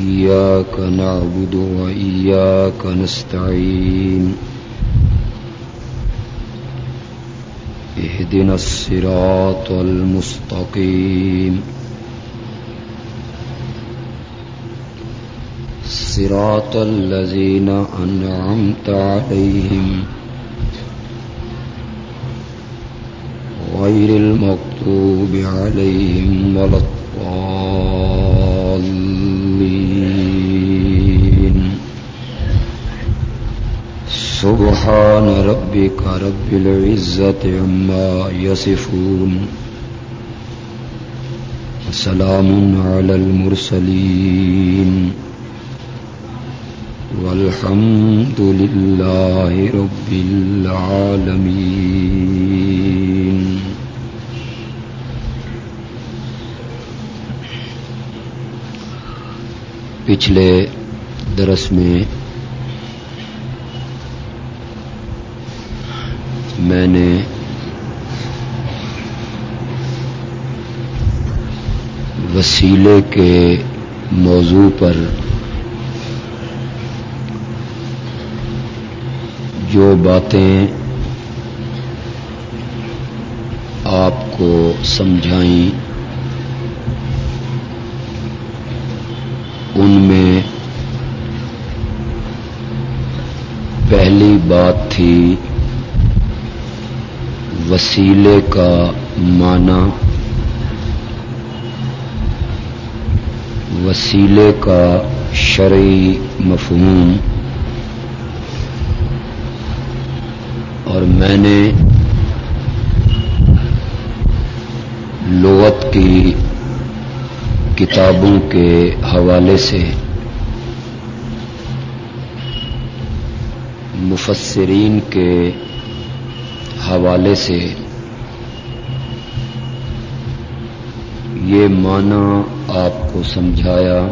إياك نعبد وإياك نستعين. اهدنا الصراط المستقيم. صراط الذين أنعمت عليهم. غير المغضوب عليهم ولا الضالين. سبحان ربك رب العزة عما يصفون. وسلام على المرسلين. والحمد لله رب العالمين. پچھلے درس میں میں نے وسیلے کے موضوع پر جو باتیں آپ کو سمجھائیں، ان میں پہلی بات تھی وسیلے کا معنی، وسیلے کا شرعی مفہوم، اور میں نے لغت کی کتابوں کے حوالے سے مفسرین کے حوالے سے یہ معنی آپ کو سمجھایا،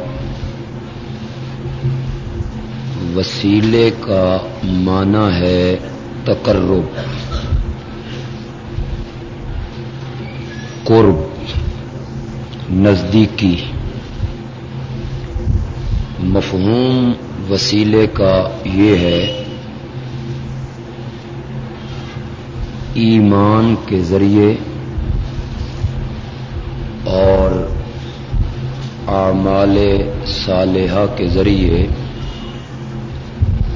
وسیلے کا معنی ہے تقرب، قرب، نزدیکی۔ مفہوم وسیلے کا یہ ہے ایمان کے ذریعے اور اعمال صالحہ کے ذریعے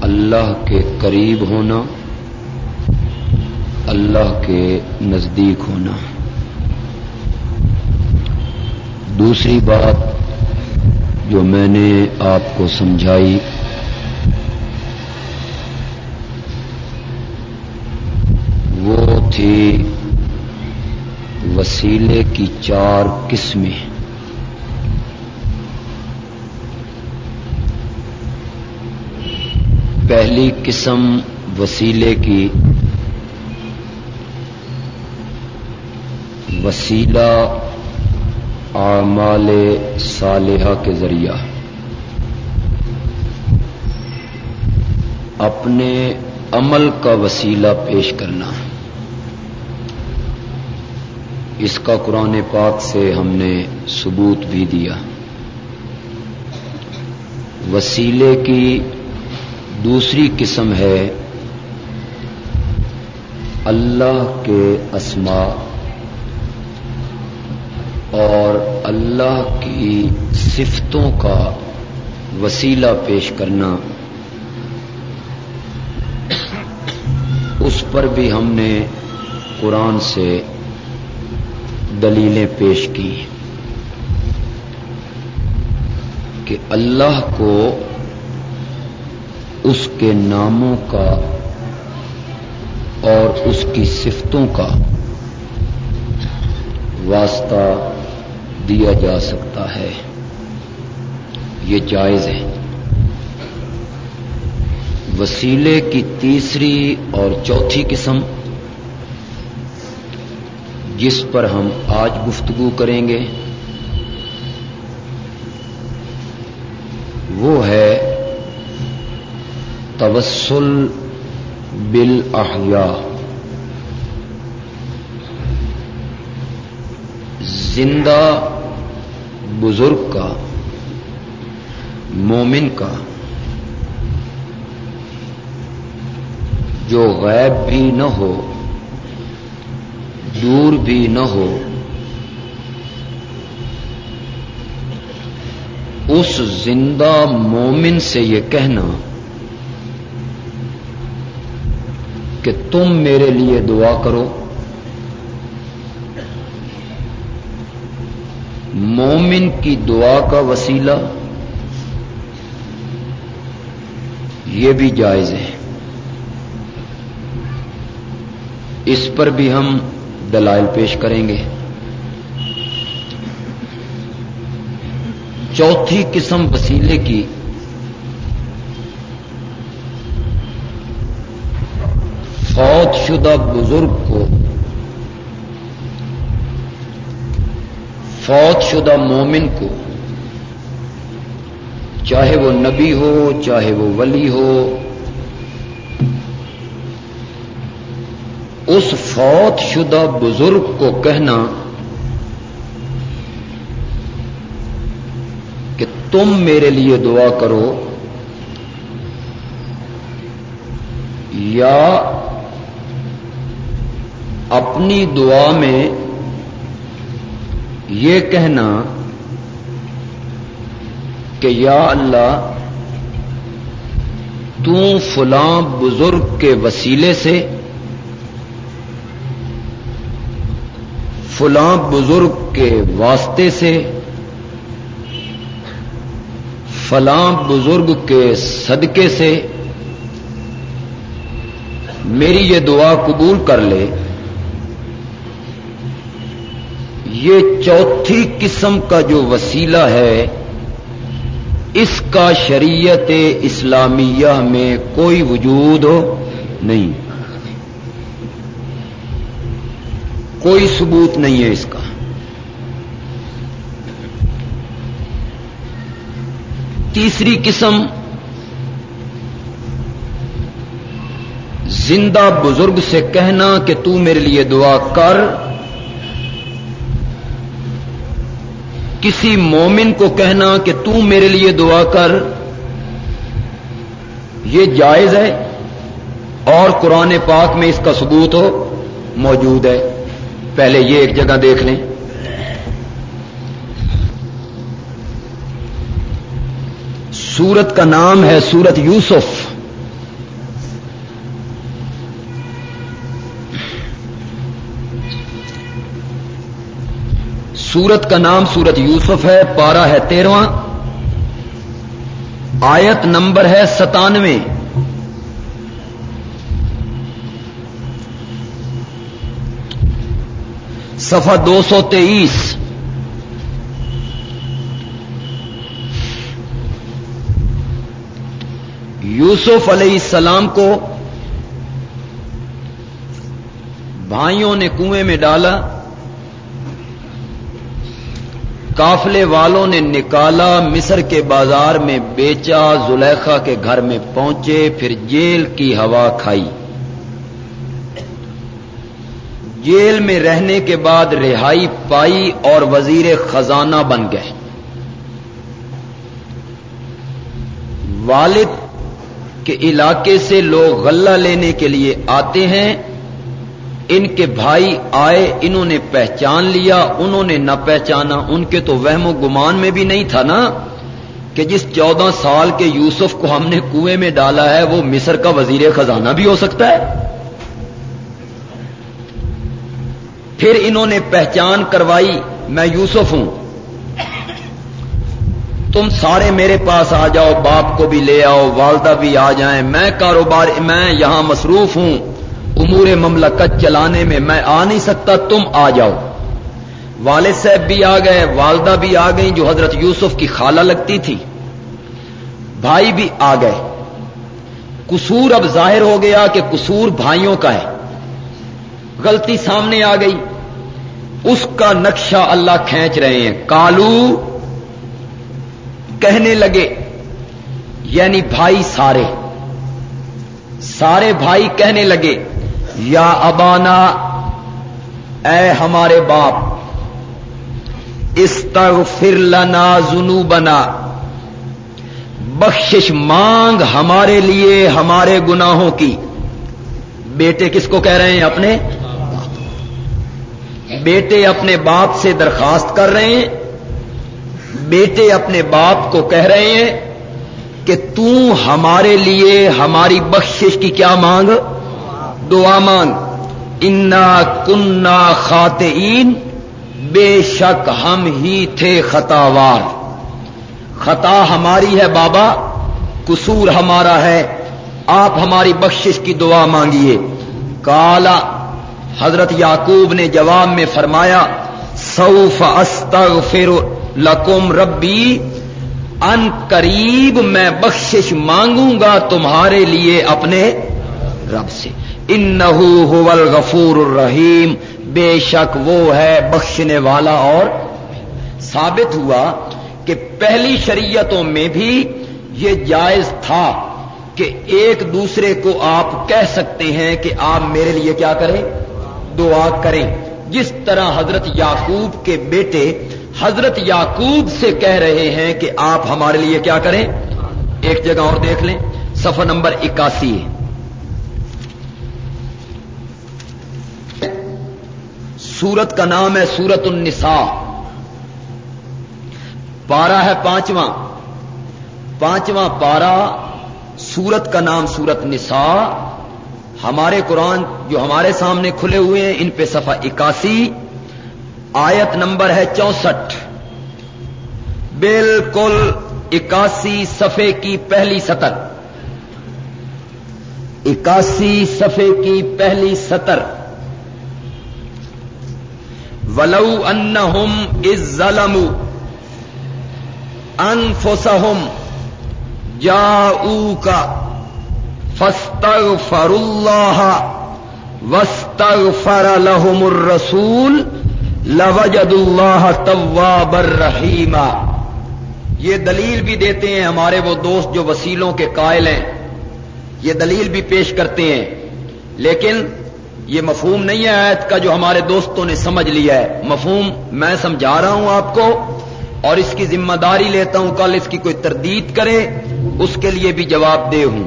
اللہ کے قریب ہونا، اللہ کے نزدیک ہونا۔ دوسری بات جو میں نے آپ کو سمجھائی تھی وسیلے کی چار قسمیں پہلی قسم وسیلے کی، وسیلہ اعمال صالحہ کے ذریعہ۔ اپنے عمل کا وسیلہ پیش کرنا۔ اس کا قرآن پاک سے ہم نے ثبوت بھی دیا۔ وسیلے کی دوسری قسم ہے اللہ کے اسما اور اللہ کی صفتوں کا وسیلہ پیش کرنا۔ اس پر بھی ہم نے قرآن سے دلیلیں پیش کی کہ اللہ کو اس کے ناموں کا اور اس کی صفتوں کا واسطہ دیا جا سکتا ہے۔ یہ جائز ہے۔ وسیلے کی تیسری اور چوتھی قسم جس پر ہم آج گفتگو کریں گے، وہ ہے توسل بل زندہ بزرگ کا، مومن کا، جو غیب بھی نہ ہو دور بھی نہ ہو۔ اس زندہ مومن سے یہ کہنا کہ تم میرے لیے دعا کرو۔ مومن کی دعا کا وسیلہ یہ بھی جائز ہے۔ اس پر بھی ہم دلائل پیش کریں گے۔ چوتھی قسم وسیلے کی۔ فوت شدہ بزرگ کو۔ فوت شدہ مومن کو۔ چاہے وہ نبی ہو، چاہے وہ ولی ہو اس فوت شدہ بزرگ کو کہنا کہ تم میرے لیے دعا کرو یا اپنی دعا میں یہ کہنا کہ یا اللہ، تو فلاں بزرگ کے وسیلے سے فلاں بزرگ کے واسطے سے، فلاں بزرگ کے صدقے سے میری یہ دعا قبول کر لے۔ یہ چوتھی قسم کا جو وسیلہ ہے، اس کا شریعت اسلامیہ میں کوئی وجود نہیں۔ کوئی ثبوت نہیں ہے اس کا۔ تیسری قسم، زندہ بزرگ سے کہنا کہ تو میرے لیے دعا کر۔ کسی مومن کو کہنا کہ تو میرے لیے دعا کر۔ یہ جائز ہے اور قرآن پاک میں اس کا ثبوت ہو، موجود ہے۔ پہلے یہ ایک جگہ دیکھ لیں۔ سورت کا نام ہے سورت یوسف۔ سورت کا نام سورت یوسف ہے پارا ہے تیرواں۔ آیت نمبر ہے ستانوے۔ سفا دو سو تیئیس۔ یوسف علیہ السلام کو بھائیوں نے کنویں میں ڈالا۔ کافلے والوں نے نکالا، مصر کے بازار میں بیچا، زلیخا کے گھر میں پہنچے، پھر جیل کی ہوا کھائی۔ جیل میں رہنے کے بعد رہائی پائی اور وزیر خزانہ بن گئے۔ والد کے علاقے سے لوگ غلہ لینے کے لیے آتے ہیں۔ ان کے بھائی آئے، انہوں نے پہچان لیا۔ انہوں نے نہ پہچانا۔ ان کے تو وہم و گمان میں بھی نہیں تھا نا کہ جس چودہ سال کے یوسف کو ہم نے کنویں میں ڈالا ہے، وہ مصر کا وزیر خزانہ بھی ہو سکتا ہے۔ پھر انہوں نے پہچان کروائی، میں یوسف ہوں۔ تم سارے میرے پاس آ جاؤ، باپ کو بھی لے آؤ، والدہ بھی آ جائیں۔ میں کاروبار، میں یہاں مصروف ہوں۔ امور مملکت چلانے میں میں آ نہیں سکتا، تم آ جاؤ۔ والد صاحب بھی آ گئے، والدہ بھی آ گئی جو حضرت یوسف کی خالہ لگتی تھی۔ بھائی بھی آ گئے۔ قصور اب ظاہر ہو گیا کہ قصور بھائیوں کا ہے۔ غلطی سامنے آ گئی۔ اس کا نقشہ اللہ کھینچ رہے ہیں۔ کالو کہنے لگے یعنی بھائی سارے۔ سارے بھائی کہنے لگے، یا ابانا، اے ہمارے باپ، استغفر لنا ذنوبنا۔ بخشش مانگ ہمارے لیے ہمارے گناہوں کی۔ بیٹے کس کو کہہ رہے ہیں اپنے؟ بیٹے اپنے باپ سے درخواست کر رہے ہیں۔ بیٹے اپنے باپ کو کہہ رہے ہیں کہ تو ہمارے لیے ہماری بخشش کی کیا مانگ؟ دعا مانگ۔ انا کنہ خاتین بے شک ہم ہی تھے خطاوار۔ خطا ہماری ہے بابا، قصور ہمارا ہے۔ آپ ہماری بخشش کی دعا مانگیے۔ کالا حضرت یعقوب نے جواب میں فرمایا، سوف استغفر لکم ربی، ان قریب میں بخشش مانگوں گا تمہارے لیے اپنے رب سے۔ ان الغفور الرحیم، بے شک وہ ہے بخشنے والا اور ثابت ہوا کہ پہلی شریعتوں میں بھی یہ جائز تھا کہ ایک دوسرے کو آپ کہہ سکتے ہیں کہ آپ میرے لیے کیا کریں۔ دعا کریں۔ جس طرح حضرت یعقوب کے بیٹے حضرت یعقوب سے کہہ رہے ہیں کہ آپ ہمارے لیے کیا کریں۔ ایک جگہ اور دیکھ لیں۔ سفر نمبر اکاسی۔ سورت کا نام ہے سورت النساء۔ پارا ہے پانچواں۔ پانچواں پارا سورت کا نام سورت نساء ہمارے قرآن جو ہمارے سامنے کھلے ہوئے ہیں، ان پہ صفحہ اکاسی، آیت نمبر ہے چونسٹھ۔ بالکل اکاسی صفحے کی پہلی سطر۔ اکاسی صفحے کی پہلی سطر۔ ولو ان از ظلم انفسہم جا کا فر اللہ وسطر لهم الرسول لوجد اللہ طواب الرحیم یہ دلیل بھی دیتے ہیں ہمارے وہ دوست جو وسیلوں کے قائل ہیں یہ دلیل بھی پیش کرتے ہیں لیکن یہ مفہوم نہیں ہے آیت کا جو ہمارے دوستوں نے سمجھ لیا ہے مفہوم میں سمجھا رہا ہوں آپ کو اور اس کی ذمہ داری لیتا ہوں کل اس کی کوئی تردید کرے اس کے لیے بھی جواب دے ہوں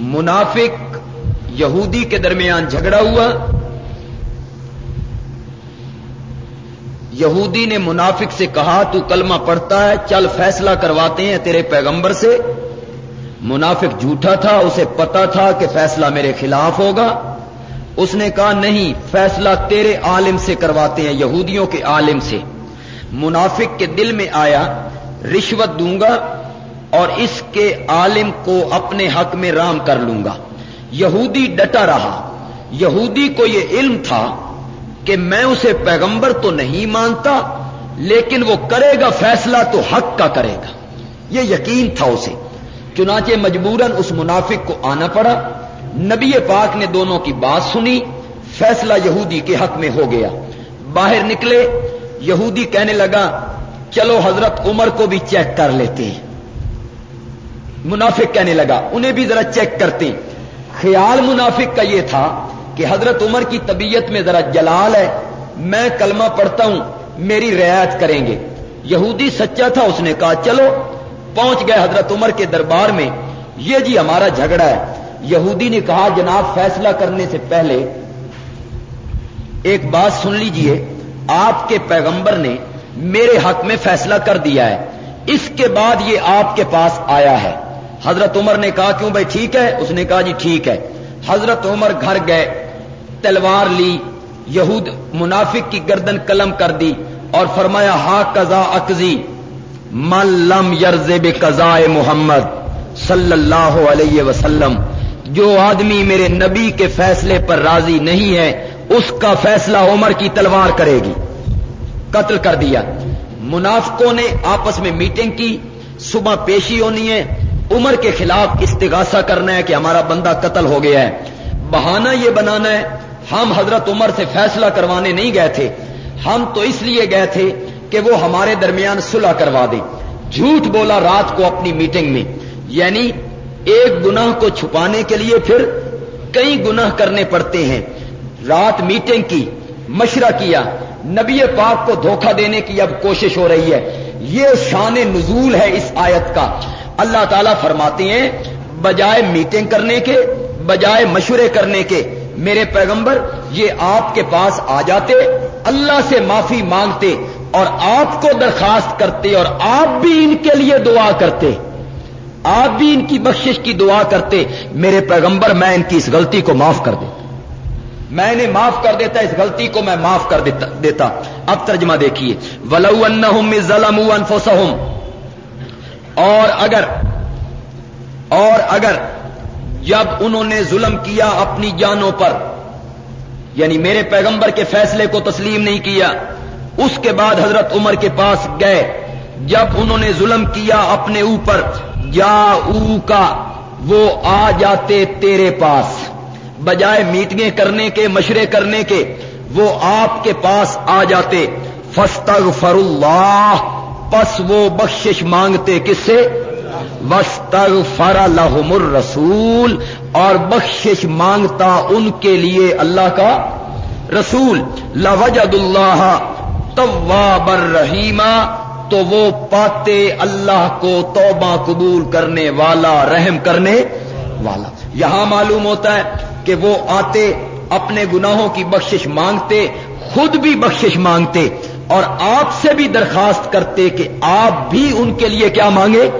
منافق یہودی کے درمیان جھگڑا ہوا۔ یہودی نے منافق سے کہا، تو کلمہ پڑھتا ہے، چل فیصلہ کرواتے ہیں تیرے پیغمبر سے۔ منافق جھوٹا تھا، اسے پتا تھا کہ فیصلہ میرے خلاف ہوگا۔ اس نے کہا، نہیں، فیصلہ تیرے عالم سے کرواتے ہیں، یہودیوں کے عالم سے۔ منافق کے دل میں آیا، رشوت دوں گا اور اس کے عالم کو اپنے حق میں رام کر لوں گا۔ یہودی ڈٹا رہا۔ یہودی کو یہ علم تھا کہ میں اسے پیغمبر تو نہیں مانتا، لیکن وہ کرے گا فیصلہ تو حق کا کرے گا۔ یہ یقین تھا اسے۔ چنانچہ مجبوراً اس منافق کو آنا پڑا۔ نبی پاک نے دونوں کی بات سنی۔ فیصلہ یہودی کے حق میں ہو گیا۔ باہر نکلے۔ یہودی کہنے لگا، چلو حضرت عمر کو بھی چیک کر لیتے ہیں۔ منافق کہنے لگا، انہیں بھی ذرا چیک کرتے خیال منافق کا یہ تھا کہ حضرت عمر کی طبیعت میں ذرا جلال ہے، میں کلمہ پڑھتا ہوں، میری رعایت کریں گے۔ یہودی سچا تھا، اس نے کہا، چلو، پہنچ گئے حضرت عمر کے دربار میں۔ یہ جی ہمارا جھگڑا ہے۔ یہودی نے کہا، جناب، فیصلہ کرنے سے پہلے ایک بات سن لیجیے، آپ کے پیغمبر نے میرے حق میں فیصلہ کر دیا ہے۔ اس کے بعد یہ آپ کے پاس آیا ہے۔ حضرت عمر نے کہا، کیوں بھائی ٹھیک ہے؟ اس نے کہا جی ٹھیک ہے۔ حضرت عمر گھر گئے، تلوار لی، یہود منافق کی گردن قلم کر دی اور فرمایا، ہا کزا اکزی ملم یرز قزائے محمد صلی اللہ علیہ وسلم، جو آدمی میرے نبی کے فیصلے پر راضی نہیں ہے، اس کا فیصلہ عمر کی تلوار کرے گی۔ قتل کر دیا۔ منافقوں نے آپس میں میٹنگ کی، صبح پیشی ہونی ہے عمر کے خلاف استغاثہ کرنا ہے کہ ہمارا بندہ قتل ہو گیا ہے۔ بہانہ یہ بنانا ہے، ہم حضرت عمر سے فیصلہ کروانے نہیں گئے تھے۔ ہم تو اس لیے گئے تھے کہ وہ ہمارے درمیان صلح کروا دیں جھوٹ بولا رات کو اپنی میٹنگ میں۔ یعنی ایک گناہ کو چھپانے کے لیے پھر کئی گناہ کرنے پڑتے ہیں۔ رات میٹنگ کی مشورہ کیا، نبی پاک کو دھوکہ دینے کی اب کوشش ہو رہی ہے۔ یہ شان نزول ہے اس آیت کا۔ اللہ تعالیٰ فرماتے ہیں، بجائے میٹنگ کرنے کے، بجائے مشورے کرنے کے، میرے پیغمبر، یہ آپ کے پاس آ جاتے، اللہ سے معافی مانگتے اور آپ کو درخواست کرتے اور آپ بھی ان کے لیے دعا کرتے۔ آپ بھی ان کی بخشش کی دعا کرتے، میرے پیغمبر، میں ان کی اس غلطی کو معاف کر دیتا۔ میں نے معاف کر دیتا، اس غلطی کو میں معاف کر دیتا۔ اب ترجمہ دیکھیے۔ ولو ان ظلم اور اگر اور اگر جب انہوں نے ظلم کیا اپنی جانوں پر یعنی میرے پیغمبر کے فیصلے کو تسلیم نہیں کیا، اس کے بعد حضرت عمر کے پاس گئے، جب انہوں نے ظلم کیا اپنے اوپر جا او کا، وہ آ جاتے تیرے پاس، بجائے میٹنگیں کرنے کے، مشورے کرنے کے، وہ آپ کے پاس آ جاتے فستغ فر اللہ پس وہ بخشش مانگتے کس سے وسطر فر الحم الرسول۔ اور بخشش مانگتا ان کے لیے اللہ کا رسول۔ لوجد اللہ طواب الرحیمہ تو وہ پاتے اللہ کو توبہ قبول کرنے والا، رحم کرنے والا۔ یہاں معلوم ہوتا ہے کہ وہ آتے اپنے گناہوں کی بخشش مانگتے، خود بھی بخشش مانگتے۔ اور آپ سے بھی درخواست کرتے کہ آپ بھی ان کے لیے کیا مانگے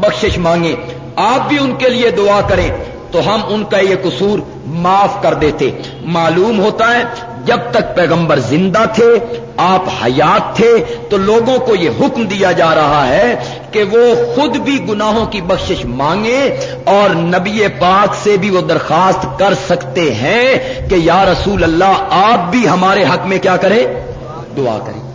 بخشش مانگے آپ بھی ان کے لیے دعا کریں۔ تو ہم ان کا یہ قصور معاف کر دیتے۔ معلوم ہوتا ہے، جب تک پیغمبر زندہ تھے، آپ حیات تھے، تو لوگوں کو یہ حکم دیا جا رہا ہے کہ وہ خود بھی گناہوں کی بخشش مانگے اور نبی پاک سے بھی وہ درخواست کر سکتے ہیں کہ یا رسول اللہ، آپ بھی ہمارے حق میں کیا کریں؟ دعا کریں۔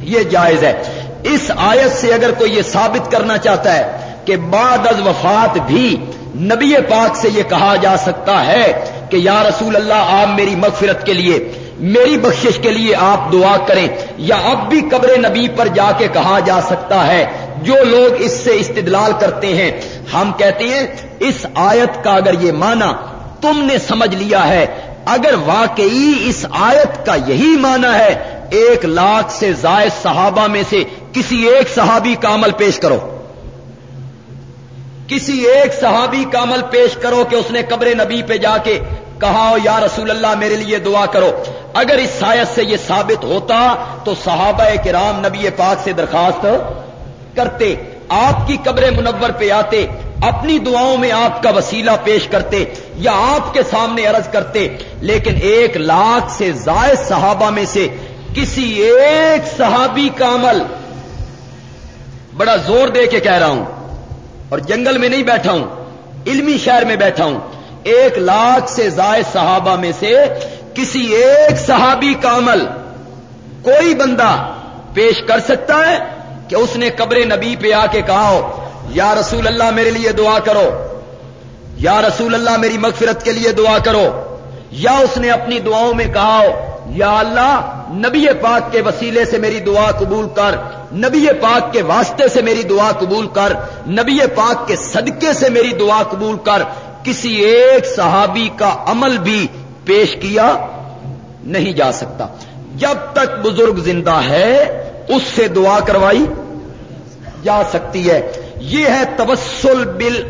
یہ جائز ہے۔ اس آیت سے اگر کوئی یہ ثابت کرنا چاہتا ہے کہ بعد از وفات بھی نبی پاک سے یہ کہا جا سکتا ہے کہ یا رسول اللہ، آپ میری مغفرت کے لیے، میری بخشش کے لیے آپ دعا کریں، یا اب بھی قبر نبی پر جا کے کہا جا سکتا ہے، جو لوگ اس سے استدلال کرتے ہیں۔ ہم کہتے ہیں، اس آیت کا اگر یہ مانا تم نے سمجھ لیا ہے، اگر واقعی اس آیت کا یہی مانا ہے ایک لاکھ سے زائد صحابہ میں سے کسی ایک صحابی کا عمل پیش کرو۔ کسی ایک صحابی کا عمل پیش کرو کہ اس نے قبر نبی پہ جا کے کہا، یا رسول اللہ، میرے لیے دعا کرو۔ اگر اس سایت سے یہ ثابت ہوتا تو صحابہ کرام نبی پاک سے درخواست کرتے، آپ کی قبر منور پہ آتے، اپنی دعاؤں میں آپ کا وسیلہ پیش کرتے یا آپ کے سامنے عرض کرتے۔ لیکن ایک لاکھ سے زائد صحابہ میں سے کسی ایک صحابی کا عمل بڑا زور دے کے کہہ رہا ہوں اور جنگل میں نہیں بیٹھا ہوں، علمی شہر میں بیٹھا ہوں۔ ایک لاکھ سے زائد صحابہ میں سے کسی ایک صحابی کا عمل کوئی بندہ پیش کر سکتا ہے کہ اس نے قبر نبی پہ آ کے کہا ہو، یا رسول اللہ میرے لیے دعا کرو، یا رسول اللہ میری مغفرت کے لیے دعا کرو، یا اس نے اپنی دعاؤں میں کہا ہو یا اللہ، نبی پاک کے وسیلے سے میری دعا قبول کر، نبی پاک کے واسطے سے میری دعا قبول کر، نبی پاک کے صدقے سے میری دعا قبول کر، کسی ایک صحابی کا عمل بھی پیش کیا نہیں جا سکتا۔ جب تک بزرگ زندہ ہے، اس سے دعا کروائی جا سکتی ہے۔ یہ ہے تبسل بل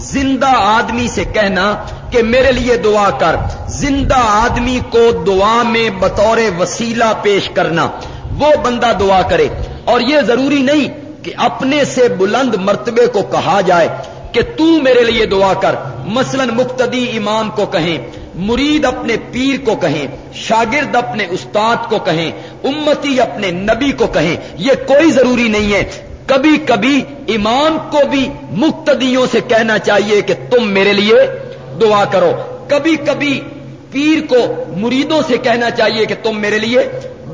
زندہ آدمی سے کہنا کہ میرے لیے دعا کر۔ زندہ آدمی کو دعا میں بطور وسیلہ پیش کرنا۔ وہ بندہ دعا کرے۔ اور یہ ضروری نہیں کہ اپنے سے بلند مرتبے کو کہا جائے کہ تو میرے لیے دعا کر۔ مثلا مقتدی امام کو کہیں، مرید اپنے پیر کو کہیں، شاگرد اپنے استاد کو کہیں، امتی اپنے نبی کو کہیں۔ یہ کوئی ضروری نہیں ہے۔ کبھی کبھی امام کو بھی مقتدیوں سے کہنا چاہیے کہ تم میرے لیے دعا کرو۔ کبھی کبھی پیر کو مریدوں سے کہنا چاہیے کہ تم میرے لیے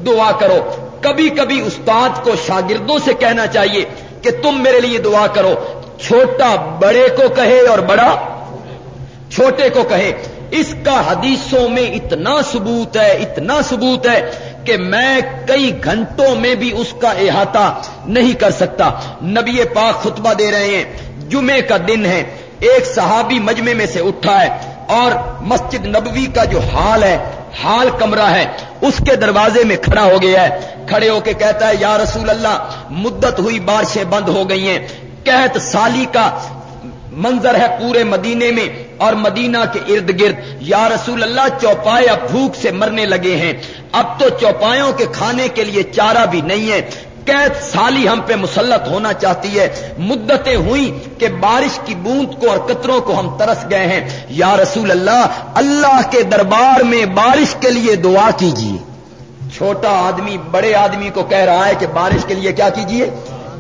دعا کرو۔ کبھی کبھی استاد کو شاگردوں سے کہنا چاہیے کہ تم میرے لیے دعا کرو۔ چھوٹا بڑے کو کہے اور بڑا چھوٹے کو کہے۔ اس کا حدیثوں میں اتنا ثبوت ہے، اتنا ثبوت ہے کہ میں کئی گھنٹوں میں بھی اس کا احاطہ نہیں کر سکتا۔ نبی پاک خطبہ دے رہے ہیں جمعے کا دن ہے، ایک صحابی مجمے میں سے اٹھا ہے اور مسجد نبوی کا جو حال ہے، حال کمرہ ہے، اس کے دروازے میں کھڑا ہو گیا ہے۔ کھڑے ہو کے کہتا ہے، یا رسول اللہ، مدت ہوئی، بارشیں بند ہو گئی ہیں۔ کہت سالی کا منظر ہے پورے مدینے میں اور مدینہ کے ارد گرد۔ یا رسول اللہ چوپائے اب بھوک سے مرنے لگے ہیں۔ اب تو چوپایوں کے کھانے کے لیے چارہ بھی نہیں ہے۔ قید سالی ہم پہ مسلط ہونا چاہتی ہے۔ مدتیں ہوئی کہ بارش کی بوند کو اور قطروں کو ہم ترس گئے ہیں۔ یا رسول اللہ اللہ کے دربار میں بارش کے لیے دعا کیجیے۔ چھوٹا آدمی، بڑے آدمی کو کہہ رہا ہے کہ بارش کے لیے کیا کیجیے؟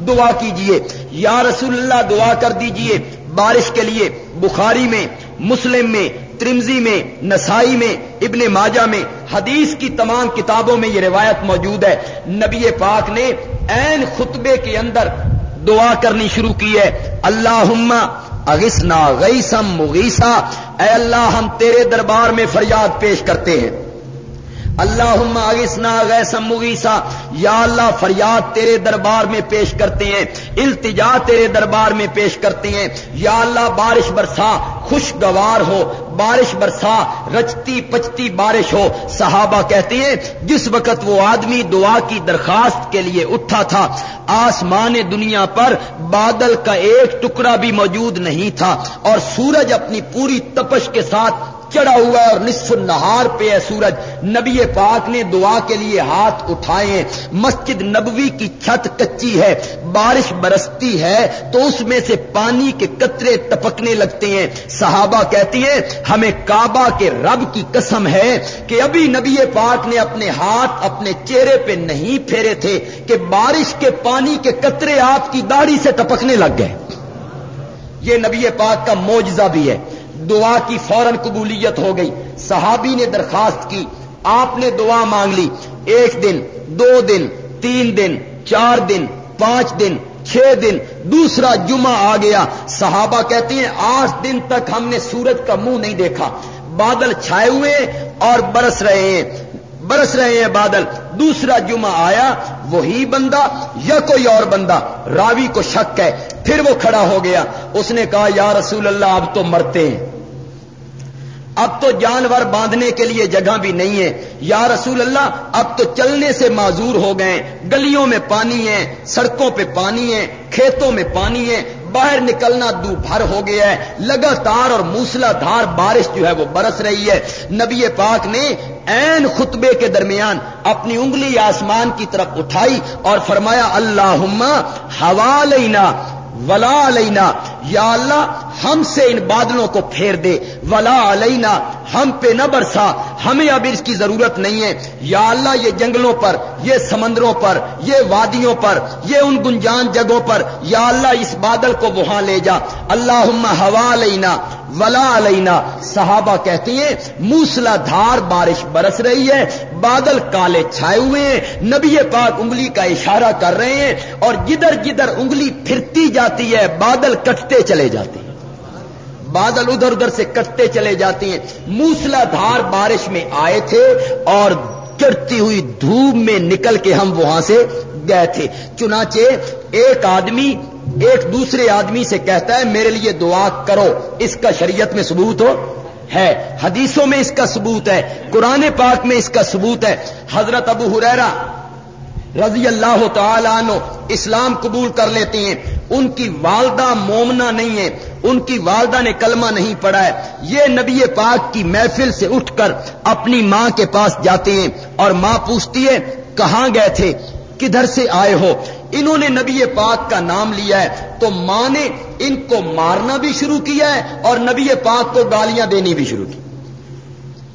دعا کیجیے۔ یا رسول اللہ، دعا کر دیجیے۔ بارش کے لیے بخاری میں، مسلم میں ترمزی میں، نسائی میں، ابن ماجہ میں، حدیث کی تمام کتابوں میں یہ روایت موجود ہے۔ نبی پاک نے این خطبے کے اندر دعا کرنی شروع کی ہے۔ اللہ اگسنا غیسم مغیسا اے اللہ، ہم تیرے دربار میں فریاد پیش کرتے ہیں۔ اللہ اگسنا غیسم مغیسا یا اللہ فریاد تیرے دربار میں پیش کرتے ہیں، التجا تیرے دربار میں پیش کرتے ہیں۔ یا اللہ بارش برسا، خوشگوار ہو، بارش برسا، رچتی پچتی بارش ہو۔ صحابہ کہتے ہیں، جس وقت وہ آدمی دعا کی درخواست کے لیے اٹھا تھا، آسمان دنیا پر بادل کا ایک ٹکڑا بھی موجود نہیں تھا، اور سورج اپنی پوری تپش کے ساتھ چڑھا ہوا ہے اور نصف نہار پہ ہے سورج۔ نبی پاک نے دعا کے لیے ہاتھ اٹھائے۔ ہیں مسجد نبوی کی چھت کچی ہے، بارش برستی ہے، تو اس میں سے پانی کے قطرے ٹپکنے لگتے ہیں۔ صحابہ کہتی ہیں، ہمیں کعبہ کے رب کی قسم ہے کہ ابھی نبی پاک نے اپنے ہاتھ اپنے چہرے پہ نہیں پھیرے تھے کہ بارش کے پانی کے قطرے آپ کی داڑھی سے ٹپکنے لگ گئے۔ یہ نبی پاک کا موجزہ بھی ہے۔ دعا کی فوراً قبولیت ہو گئی۔ صحابی نے درخواست کی، آپ نے دعا مانگ لی۔ ایک دن، دو دن، تین دن، چار دن، پانچ دن، چھ دن، دوسرا جمعہ آ گیا۔ صحابہ کہتے ہیں، آٹھ دن تک ہم نے سورج کا منہ نہیں دیکھا۔ بادل چھائے ہوئے اور برس رہے ہیں۔ برس رہے ہیں بادل۔ دوسرا جمعہ آیا، وہی بندہ یا کوئی اور بندہ؟ راوی کو شک ہے، پھر وہ کھڑا ہو گیا۔ اس نے کہا، یا رسول اللہ، اب تو مرتے ہیں۔ اب تو جانور باندھنے کے لیے جگہ بھی نہیں ہے۔ یا رسول اللہ، اب تو چلنے سے معذور ہو گئے۔ گلیوں میں پانی ہے، سڑکوں پہ پانی ہے، کھیتوں میں پانی ہے۔ باہر نکلنا دو بھر ہو گیا ہے۔ لگاتار اور موسلا دھار بارش جو ہے وہ برس رہی ہے۔ نبی پاک نے این خطبے کے درمیان اپنی انگلی آسمان کی طرف اٹھائی اور فرمایا اللہ ہوا لینا ولا علینا، یا اللہ، ہم سے ان بادلوں کو پھیر دے۔ ولا علینا، ہم پہ نہ برسا، ہمیں اب اس کی ضرورت نہیں ہے۔ یا اللہ، یہ جنگلوں پر، یہ سمندروں پر، یہ وادیوں پر، یہ ان گنجان جگہوں پر، یا اللہ، اس بادل کو وہاں لے جا۔ اللہ ہوا لینا ولا علینا، صحابہ کہتے ہیں، موسلا دھار بارش برس رہی ہے، بادل کالے چھائے ہوئے ہیں، نبی پاک انگلی کا اشارہ کر رہے ہیں اور جدھر جدھر انگلی پھرتی جاتی ہے، بادل کٹتے چلے جاتے ہیں۔ بادل ادھر ادھر سے کٹتے چلے جاتے ہیں۔ موسلا دھار بارش میں آئے تھے اور چڑھتی ہوئی دھوپ میں نکل کے ہم وہاں سے گئے تھے۔ چنانچہ ایک آدمی ایک دوسرے آدمی سے کہتا ہے میرے لیے دعا کرو، اس کا شریعت میں ثبوت ہو؟ ہے۔ حدیثوں میں اس کا ثبوت ہے، قرآن پاک میں اس کا ثبوت ہے۔ حضرت ابو حریرا رضی اللہ تعالی عنہ اسلام قبول کر لیتے ہیں۔ ان کی والدہ مومنا نہیں ہے، ان کی والدہ نے کلمہ نہیں پڑھا ہے۔ یہ نبی پاک کی محفل سے اٹھ کر اپنی ماں کے پاس جاتے ہیں اور ماں پوچھتی ہے، کہاں گئے تھے؟ کدھر سے آئے ہو؟ انہوں نے نبی پاک کا نام لیا ہے تو ماں نے ان کو مارنا بھی شروع کیا ہے اور نبی پاک کو گالیاں دینی بھی شروع کی۔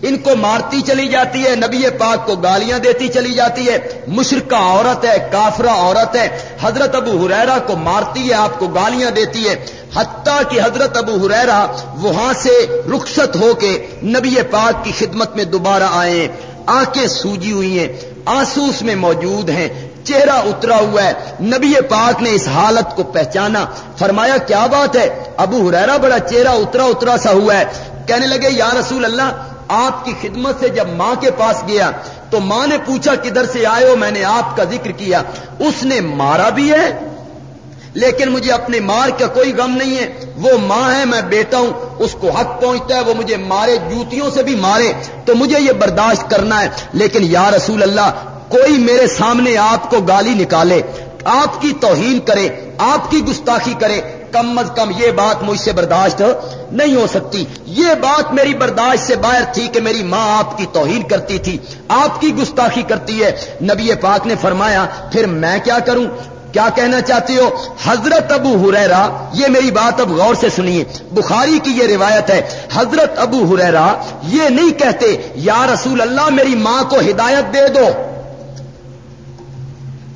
ان کو مارتی چلی جاتی ہے، نبی پاک کو گالیاں دیتی چلی جاتی ہے۔ مشرقہ عورت ہے، کافرہ عورت ہے۔ حضرت ابو ہریرا کو مارتی ہے، آپ کو گالیاں دیتی ہے۔ حتیٰ کہ حضرت ابو ہریرا وہاں سے رخصت ہو کے نبی پاک کی خدمت میں دوبارہ آئے ہیں۔ آنکھیں سوجی ہوئی ہیں آنسو اس میں موجود ہیں۔ چہرہ اترا ہوا ہے۔ نبی پاک نے اس حالت کو پہچانا۔ فرمایا، کیا بات ہے؟ ابو ہریرا بڑا چہرہ اترا اترا سا ہوا ہے۔ کہنے لگے، یا رسول اللہ، آپ کی خدمت سے جب ماں کے پاس گیا، تو ماں نے پوچھا، کدھر سے آئے ہو؟ میں نے آپ کا ذکر کیا۔ اس نے مارا بھی ہے، لیکن مجھے اپنے مار کا کوئی غم نہیں ہے۔ وہ ماں ہے، میں بیٹا ہوں، اس کو حق پہنچتا ہے، وہ مجھے مارے، جوتیوں سے بھی مارے۔ تو مجھے یہ برداشت کرنا ہے۔ لیکن یا رسول اللہ کوئی میرے سامنے آپ کو گالی نکالے، آپ کی توہین کرے، آپ کی گستاخی کرے، کم از کم یہ بات مجھ سے برداشت نہیں ہو سکتی۔ یہ بات میری برداشت سے باہر تھی کہ میری ماں آپ کی توہین کرتی تھی، آپ کی گستاخی کرتی ہے۔ نبی پاک نے فرمایا، پھر میں کیا کروں؟ کیا کہنا چاہتے ہو؟ حضرت ابو ہریرا یہ میری بات اب غور سے سنیے۔ بخاری کی یہ روایت ہے، حضرت ابو ہریرا یہ نہیں کہتے، یا رسول اللہ میری ماں کو ہدایت دے دو۔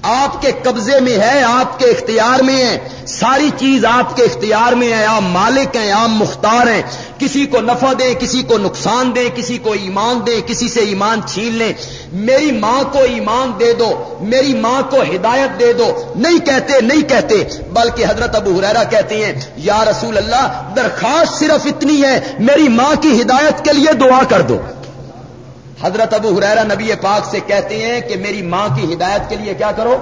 آپ کے قبضے میں ہے، آپ کے اختیار میں ہے۔ ساری چیز آپ کے اختیار میں ہے۔ آپ مالک ہیں، آپ مختار ہیں۔ کسی کو نفع دیں، کسی کو نقصان دیں، کسی کو ایمان دیں، کسی سے ایمان چھین لیں۔ میری ماں کو ایمان دے دو، میری ماں کو ہدایت دے دو۔ نہیں کہتے نہیں کہتے، بلکہ حضرت ابو حریرا کہتے ہیں، یا رسول اللہ، درخواست صرف اتنی ہے، میری ماں کی ہدایت کے لیے دعا کر دو۔ حضرت ابو حریرا نبی پاک سے کہتے ہیں کہ میری ماں کی ہدایت کے لیے کیا کرو؟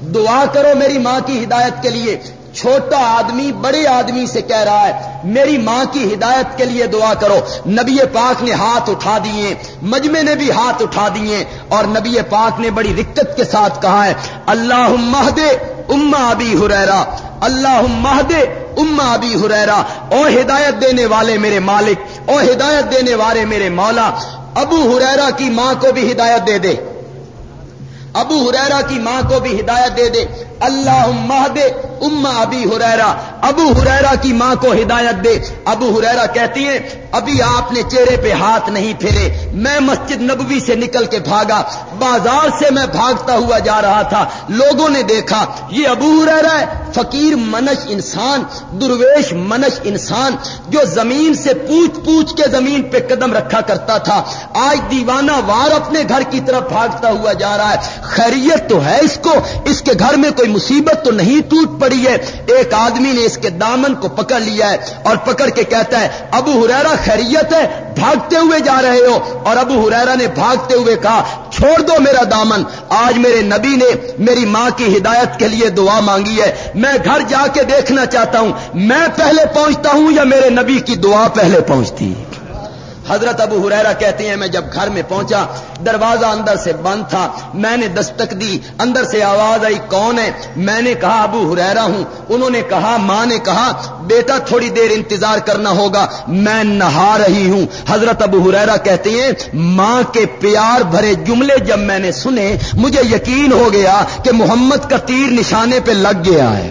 دعا کرو میری ماں کی ہدایت کے لیے۔ چھوٹا آدمی، بڑے آدمی سے کہہ رہا ہے، میری ماں کی ہدایت کے لیے دعا کرو۔ نبی پاک نے ہاتھ اٹھا دیے مجمے نے بھی ہاتھ اٹھا دیے اور نبی پاک نے بڑی رکت کے ساتھ کہا ہے اللہ مہدے اما ابی ہریرا اللہ مہدے اما ابی ہریرا او ہدایت دینے والے میرے مالک او ہدایت دینے والے میرے مولا۔ ابو ہریرا کی ماں کو بھی ہدایت دے دے۔ ابو ہریرا کی ماں کو بھی ہدایت دے دے۔ اللہ مہدے اما ابی ہریرا ابو ہریرا کی ماں کو ہدایت دے۔ ابو ہریرا کہتی ہیں، ابھی آپ نے چہرے پہ ہاتھ نہیں پھیرے۔ میں مسجد نبوی سے نکل کے بھاگا۔ بازار سے میں بھاگتا ہوا جا رہا تھا۔ لوگوں نے دیکھا، یہ ابو ہریرا ہے۔ فقیر منش انسان، درویش منش انسان، جو زمین سے پوچھ پوچھ کے زمین پہ قدم رکھا کرتا تھا۔ آج دیوانہ وار اپنے گھر کی طرف بھاگتا ہوا جا رہا ہے۔ خیریت تو ہے اس کو۔ اس کے گھر میں کوئی مصیبت تو نہیں ٹوٹ پڑی ہے۔ ایک آدمی نے اس کے دامن کو پکڑ لیا ہے اور پکڑ کے کہتا ہے، ابو ہریرا خیریت ہے، بھاگتے ہوئے جا رہے ہو۔ اور ابو ہریرا نے بھاگتے ہوئے کہا، چھوڑ دو میرا دامن، آج میرے نبی نے میری ماں کی ہدایت کے لیے دعا مانگی ہے۔ میں گھر جا کے دیکھنا چاہتا ہوں، میں پہلے پہنچتا ہوں یا میرے نبی کی دعا پہلے پہنچتی حضرت ابو ہریرا کہتے ہیں، میں جب گھر میں پہنچا، دروازہ اندر سے بند تھا، میں نے دستک دی، اندر سے آواز آئی، کون ہے؟ میں نے کہا، ابو ہریرا ہوں۔ انہوں نے کہا، ماں نے کہا، بیٹا تھوڑی دیر انتظار کرنا ہوگا، میں نہا رہی ہوں۔ حضرت ابو ہریرا کہتے ہیں، ماں کے پیار بھرے جملے جب میں نے سنے، مجھے یقین ہو گیا کہ محمد کا تیر نشانے پہ لگ گیا ہے۔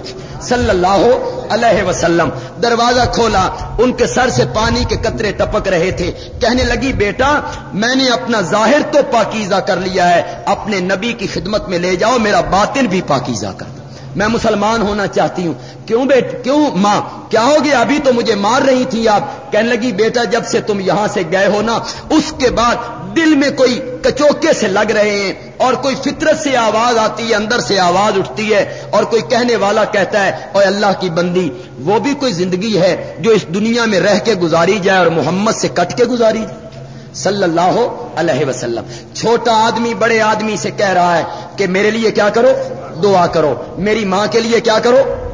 صلی اللہ علیہ وسلم۔ دروازہ کھولا، ان کے سر سے پانی کے قطرے ٹپک رہے تھے۔ کہنے لگی، بیٹا، میں نے اپنا ظاہر تو پاکیزہ کر لیا ہے۔ اپنے نبی کی خدمت میں لے جاؤ، میرا باطن بھی پاکیزہ کر دو۔ میں مسلمان ہونا چاہتی ہوں۔ کیوں بیٹ، کیوں ماں؟ کیا ہو گیا؟ ابھی تو مجھے مار رہی تھی آپ۔ کہنے لگی، بیٹا، جب سے تم یہاں سے گئے ہو نا، اس کے بعد دل میں کوئی کچوکے سے لگ رہے ہیں اور کوئی فطرت سے آواز آتی ہے، اندر سے آواز اٹھتی ہے اور کوئی کہنے والا کہتا ہے اور اللہ کی بندی، وہ بھی کوئی زندگی ہے جو اس دنیا میں رہ کے گزاری جائے اور محمد سے کٹ کے گزاری جائے۔ صلی اللہ علیہ وسلم۔ چھوٹا آدمی، بڑے آدمی سے کہہ رہا ہے کہ میرے لیے کیا کرو؟ دعا کرو۔ میری ماں کے لیے کیا کرو؟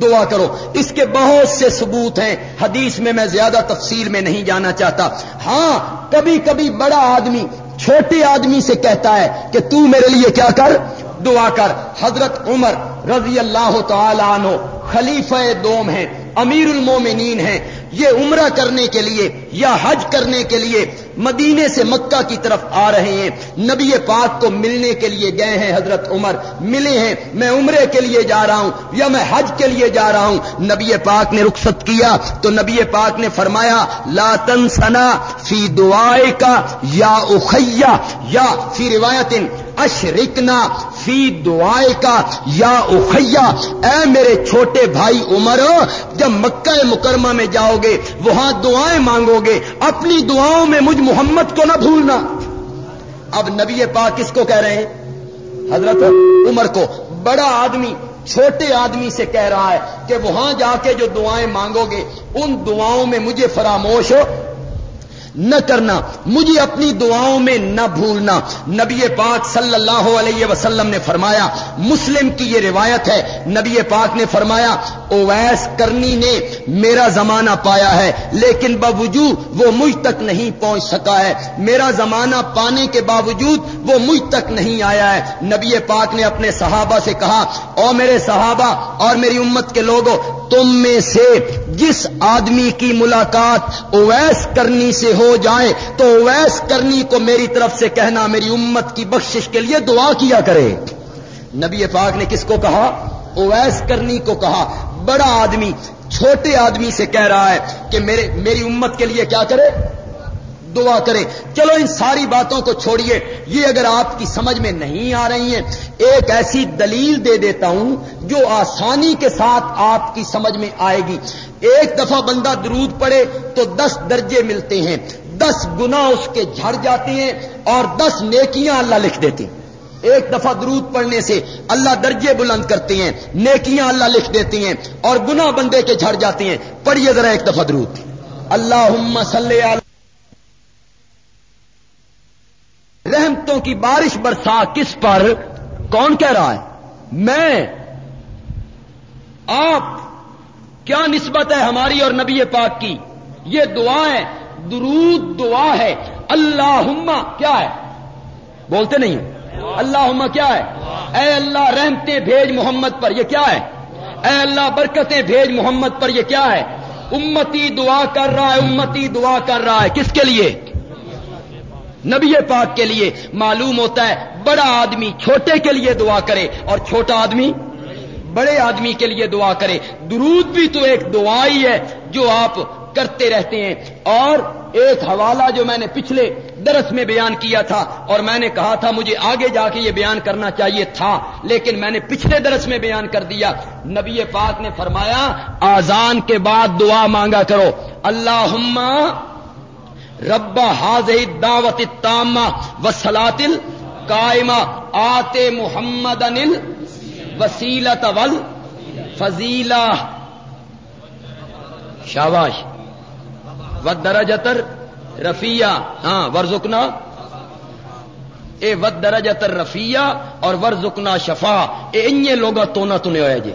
دعا کرو۔ اس کے بہت سے ثبوت ہیں۔ حدیث میں میں زیادہ تفصیل میں نہیں جانا چاہتا۔ ہاں کبھی کبھی بڑا آدمی، چھوٹے آدمی سے کہتا ہے کہ تو میرے لیے کیا کر؟ دعا کر۔ حضرت عمر رضی اللہ تعالی عنہ خلیفہ دوم ہیں۔ امیر المومنین ہیں۔ یہ عمرہ کرنے کے لیے یا حج کرنے کے لیے مدینے سے مکہ کی طرف آ رہے ہیں۔ نبی پاک کو ملنے کے لیے گئے ہیں حضرت عمر۔ ملے ہیں۔ میں عمرے کے لیے جا رہا ہوں یا میں حج کے لیے جا رہا ہوں۔ نبی پاک نے رخصت کیا تو نبی پاک نے فرمایا، لا تنسنا فی دعائے کا یا اخیا یا فی روایت اشرکنا فی دعائے کا یا اخیا اے میرے چھوٹے بھائی عمر، جب مکہ مکرمہ میں جاؤ گے وہاں دعائیں مانگو گے اپنی دعاؤں میں مجھ محمد کو نہ بھولنا۔ اب نبی پاک کس کو کہہ رہے ہیں۔ حضرت عمر کو بڑا آدمی، چھوٹے آدمی سے کہہ رہا ہے کہ وہاں جا کے جو دعائیں مانگو گے ان دعاؤں میں مجھے فراموش ہو نہ کرنا، مجھے اپنی دعاؤں میں نہ بھولنا۔ نبی پاک صلی اللہ علیہ وسلم نے فرمایا، مسلم کی یہ روایت ہے، نبی پاک نے فرمایا، اویس کرنی نے میرا زمانہ پایا ہے، لیکن باوجود وہ مجھ تک نہیں پہنچ سکا ہے۔ میرا زمانہ پانے کے باوجود وہ مجھ تک نہیں آیا ہے۔ نبی پاک نے اپنے صحابہ سے کہا، او میرے صحابہ اور میری امت کے لوگوں، تم میں سے جس آدمی کی ملاقات اویس کرنی سے ہو جائے تو اویس کرنی کو میری طرف سے کہنا میری امت کی بخشش کے لیے دعا کیا کرے۔ نبی پاک نے کس کو کہا؟ اویس کرنی کو کہا۔ بڑا آدمی، چھوٹے آدمی سے کہہ رہا ہے کہ میرے میری امت کے لیے کیا کرے؟ دعا کرے چلو ان ساری باتوں کو چھوڑیے۔ یہ اگر آپ کی سمجھ میں نہیں آ رہی ہیں، ایک ایسی دلیل دے دیتا ہوں جو آسانی کے ساتھ آپ کی سمجھ میں آئے گی۔ ایک دفعہ بندہ درود پڑے تو دس درجے ملتے ہیں۔ دس گنا اس کے جھڑ جاتے ہیں اور دس نیکیاں اللہ لکھ دیتے ہیں۔ ایک دفعہ درود پڑھنے سے اللہ درجے بلند کرتے ہیں، نیکیاں اللہ لکھ دیتے ہیں اور گنا بندے کے جھڑ جاتے ہیں۔ پڑھیے ذرا ایک دفعہ درود۔ اللہ صلی رحمتوں کی بارش برسا کس پر؟ کون کہہ رہا ہے؟ میں۔ آپ۔ کیا نسبت ہے ہماری اور نبی پاک کی؟ یہ دعا ہے، درود دعا ہے۔ اللہ کیا ہے؟ بولتے نہیں اللہ کیا ہے؟ اے اللہ، رحمتیں بھیج محمد پر، یہ کیا ہے؟ اے اللہ، برکتیں بھیج محمد پر، یہ کیا ہے؟ امتی دعا کر رہا ہے، امتی دعا کر رہا ہے۔ کس کے لیے؟ نبی پاک کے لیے معلوم ہوتا ہے بڑا آدمی چھوٹے کے لیے دعا کرے اور چھوٹا آدمی بڑے آدمی کے لیے دعا کرے۔ درود بھی تو ایک دعا ہی ہے جو آپ کرتے رہتے ہیں۔ اور ایک حوالہ جو میں نے پچھلے درس میں بیان کیا تھا اور میں نے کہا تھا مجھے آگے جا کے یہ بیان کرنا چاہیے تھا، لیکن میں نے پچھلے درس میں بیان کر دیا۔ نبی پاک نے فرمایا آزان کے بعد دعا مانگا کرو۔ اللہ ربا حاض دعوت تامہ و سلاطل قائمہ آتے محمد انل وسیلت ول فضیلا شاباش. و درجتر رفیہ ہاں ورژنا اے ود درجتر رفیہ اور ورژنا شفا اے ان لوگ تو نہ تنے ہوئے جی.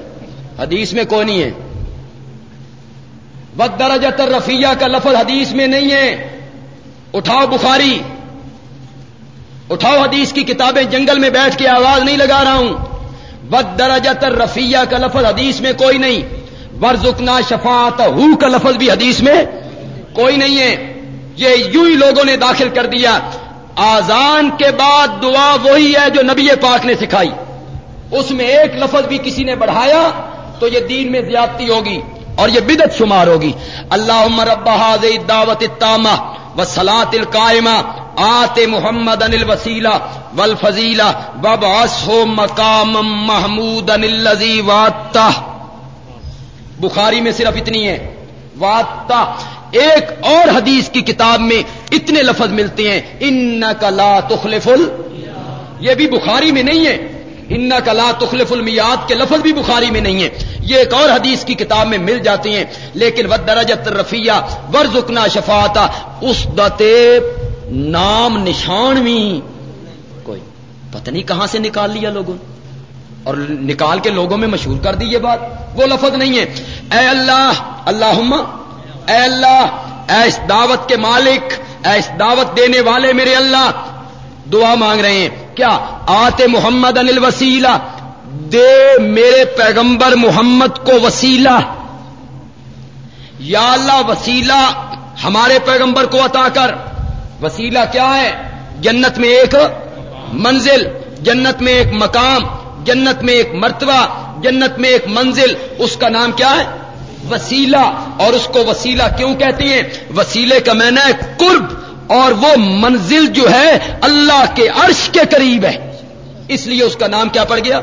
حدیث میں کوئی نہیں ہے. ود درجتر رفیہ کا لفظ حدیث میں نہیں ہے. اٹھاؤ بخاری، اٹھاؤ حدیث کی کتابیں جنگل میں بیٹھ کے آواز نہیں لگا رہا ہوں۔ ود درجت رفیہ کا لفظ حدیث میں کوئی نہیں۔ ورژنا شفاعت ہو کا لفظ بھی حدیث میں کوئی نہیں ہے۔ یہ یوں ہی لوگوں نے داخل کر دیا۔ آزان کے بعد دعا وہی ہے جو نبی پاک نے سکھائی۔ اس میں ایک لفظ بھی کسی نے بڑھایا تو یہ دین میں زیادتی ہوگی اور یہ بدت شمار ہوگی۔ اللہ عمر ابا حاض دعوت تامہ و سلاط القائمہ آتے محمد انل وسیلہ ول فضیلا مقام محمود انل بخاری میں صرف اتنی ہے. واتا ایک اور حدیث کی کتاب میں اتنے لفظ ملتے ہیں. ان کا لا تخلف یہ بھی بخاری میں نہیں ہے. ان لا تخلف المیاد، کے لفظ بھی بخاری میں نہیں ہے۔ یہ ایک اور حدیث کی کتاب میں مل جاتی ہیں، لیکن ود درجت رفیہ ورژنا شفاتا اس دتے نام نشان بھی کوئی پتہ نہیں کہاں سے نکال لیا لوگوں اور نکال کے لوگوں میں مشہور کر دی یہ بات۔ وہ لفظ نہیں ہے۔ اے اللہ اللہ اے اللہ، اے اس دعوت کے مالک، اے اس دعوت دینے والے میرے اللہ، دعا مانگ رہے ہیں۔ کیا؟ آتے محمد انل وسیلہ دے میرے پیغمبر محمد کو وسیلہ۔ یا اللہ، وسیلہ ہمارے پیغمبر کو عطا کر۔ وسیلہ کیا ہے؟ جنت میں ایک منزل، جنت میں ایک مقام، جنت میں ایک مرتبہ، جنت میں ایک منزل۔ اس کا نام کیا ہے؟ وسیلہ۔ اور اس کو وسیلہ کیوں کہتے ہیں؟ وسیلے کا میں نے قرب۔ اور وہ منزل جو ہے اللہ کے عرش کے قریب ہے۔ اس لیے اس کا نام کیا پڑ گیا؟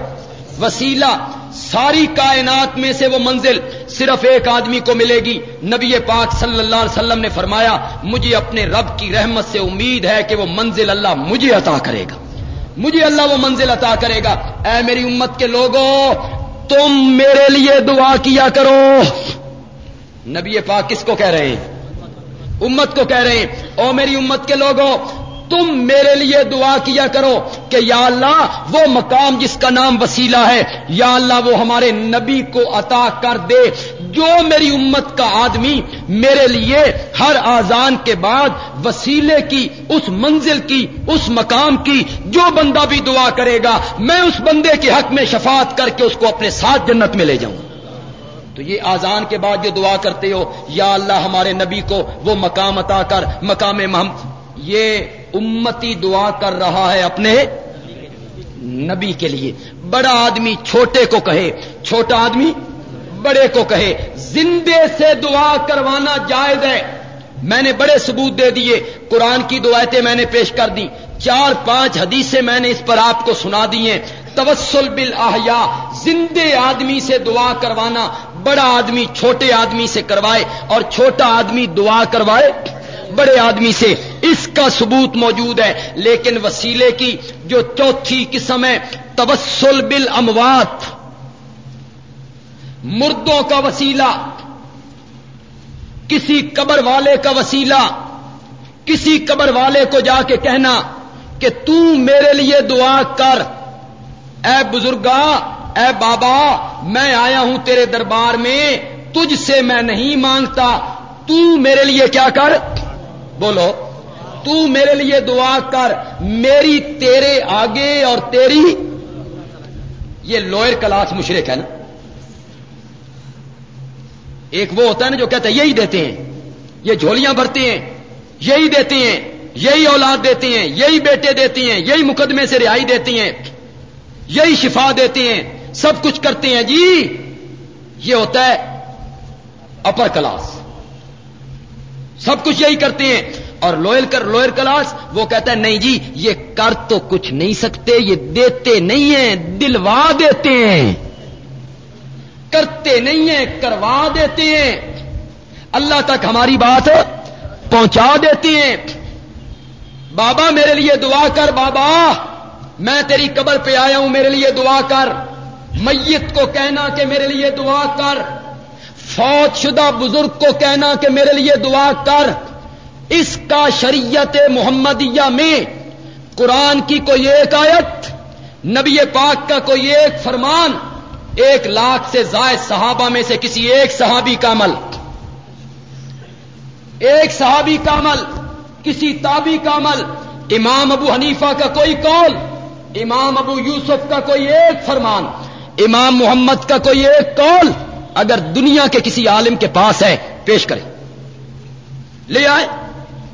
وسیلہ۔ ساری کائنات میں سے وہ منزل صرف ایک آدمی کو ملے گی۔ نبی پاک صلی اللہ علیہ وسلم نے فرمایا، مجھے اپنے رب کی رحمت سے امید ہے کہ وہ منزل اللہ مجھے عطا کرے گا۔ مجھے اللہ وہ منزل عطا کرے گا۔ اے میری امت کے لوگوں، تم میرے لیے دعا کیا کرو۔ نبی پاک کس کو کہہ رہے ہیں؟ امت کو کہہ رہے ہیں۔ او میری امت کے لوگوں، تم میرے لیے دعا کیا کرو کہ یا اللہ وہ مقام جس کا نام وسیلہ ہے، یا اللہ وہ ہمارے نبی کو عطا کر دے۔ جو میری امت کا آدمی میرے لیے ہر آزان کے بعد وسیلے کی، اس منزل کی، اس مقام کی، جو بندہ بھی دعا کرے گا، میں اس بندے کے حق میں شفاعت کر کے اس کو اپنے ساتھ جنت میں لے جاؤں۔ تو یہ آزان کے بعد جو دعا کرتے ہو، یا اللہ ہمارے نبی کو وہ مقام عطا کر، مقام محمد یہ امتی دعا کر رہا ہے اپنے نبی کے لیے۔ بڑا آدمی چھوٹے کو کہے، چھوٹا آدمی بڑے کو کہے، زندے سے دعا کروانا جائز ہے۔ میں نے بڑے ثبوت دے دیے، قرآن کی دعائیں میں نے پیش کر دی چار پانچ حدیثیں میں نے اس پر آپ کو سنا دی ہیں۔ توسل بل زندے آدمی سے دعا کروانا بڑا آدمی چھوٹے آدمی سے کروائے اور چھوٹا آدمی دعا کروائے، بڑے آدمی سے اس کا ثبوت موجود ہے۔ لیکن وسیلے کی جو چوتھی قسم ہے تبسل بل اموات مردوں کا وسیلہ، کسی قبر والے کا وسیلہ، کسی قبر والے کو جا کے کہنا کہ تو میرے لیے دعا کر۔ اے بزرگا اے بابا، میں آیا ہوں تیرے دربار میں، تجھ سے میں نہیں مانگتا۔ تو میرے لیے کیا کر؟ بولو، تو میرے لیے دعا کر۔ میری تیرے آگے اور تیری، یہ لوئر کلاس مشرق ہے نا؟ ایک وہ ہوتا ہے نا جو کہتا ہے، یہی دیتے ہیں۔ یہ جھولیاں بھرتے ہیں، یہی دیتے ہیں، یہی اولاد دیتے ہیں، یہی بیٹے دیتے ہیں، یہی مقدمے سے رہائی دیتی ہیں، یہی شفا دیتے ہیں۔ سب کچھ کرتے ہیں جی یہ ہوتا ہے اپر کلاس سب کچھ یہی کرتے ہیں۔ اور لوئر کر لوئر کلاس وہ کہتا ہے، نہیں جی یہ کر تو کچھ نہیں سکتے، یہ دیتے نہیں ہیں، دلوا دیتے ہیں۔ کرتے نہیں ہیں، کروا دیتے ہیں۔ اللہ تک ہماری بات پہنچا دیتے ہیں۔ بابا میرے لیے دعا کر، بابا، میں تیری قبر پہ آیا ہوں، میرے لیے دعا کر۔ میت کو کہنا کہ میرے لیے دعا کر فوت شدہ بزرگ کو کہنا کہ میرے لیے دعا کر۔ اس کا شریعت محمدیہ میں قرآن کی کوئی ایک آیت، نبی پاک کا کوئی ایک فرمان، ایک لاکھ سے زائد صحابہ میں سے کسی ایک صحابی کا عمل۔ ایک صحابی کا عمل، کسی تابی کا عمل۔ امام ابو حنیفہ کا کوئی قول، امام ابو یوسف کا کوئی ایک فرمان۔ امام محمد کا کوئی ایک قول اگر دنیا کے کسی عالم کے پاس ہے، پیش کرے۔ لے آئے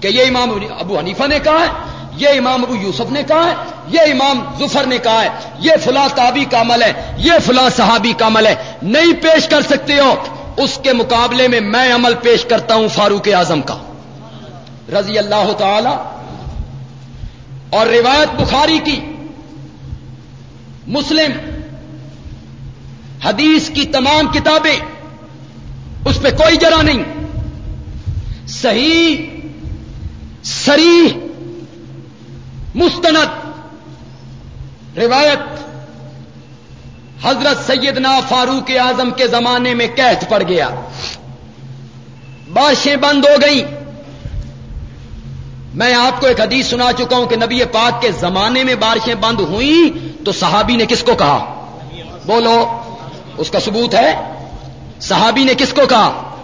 کہ یہ امام ابو حنیفہ نے کہا ہے، یہ امام ابو یوسف نے کہا ہے، یہ امام ظفر نے کہا ہے، یہ فلاں تابی کا عمل ہے، یہ فلاں صحابی کا عمل ہے۔ نہیں پیش کر سکتے ہو۔ اس کے مقابلے میں میں عمل پیش کرتا ہوں فاروق اعظم کا۔ رضی اللہ تعالی۔ اور روایت بخاری کی۔ مسلم حدیث کی تمام کتابیں، اس پہ کوئی جرا نہیں۔ صحیح سری مستند روایت حضرت سیدنا فاروق اعظم کے زمانے میں قید پڑ گیا۔ بارشیں بند ہو گئیں۔ میں آپ کو ایک حدیث سنا چکا ہوں کہ نبی پاک کے زمانے میں بارشیں بند ہوئیں تو صحابی نے کس کو کہا؟ بولو۔ اس کا ثبوت ہے۔ صحابی نے کس کو کہا؟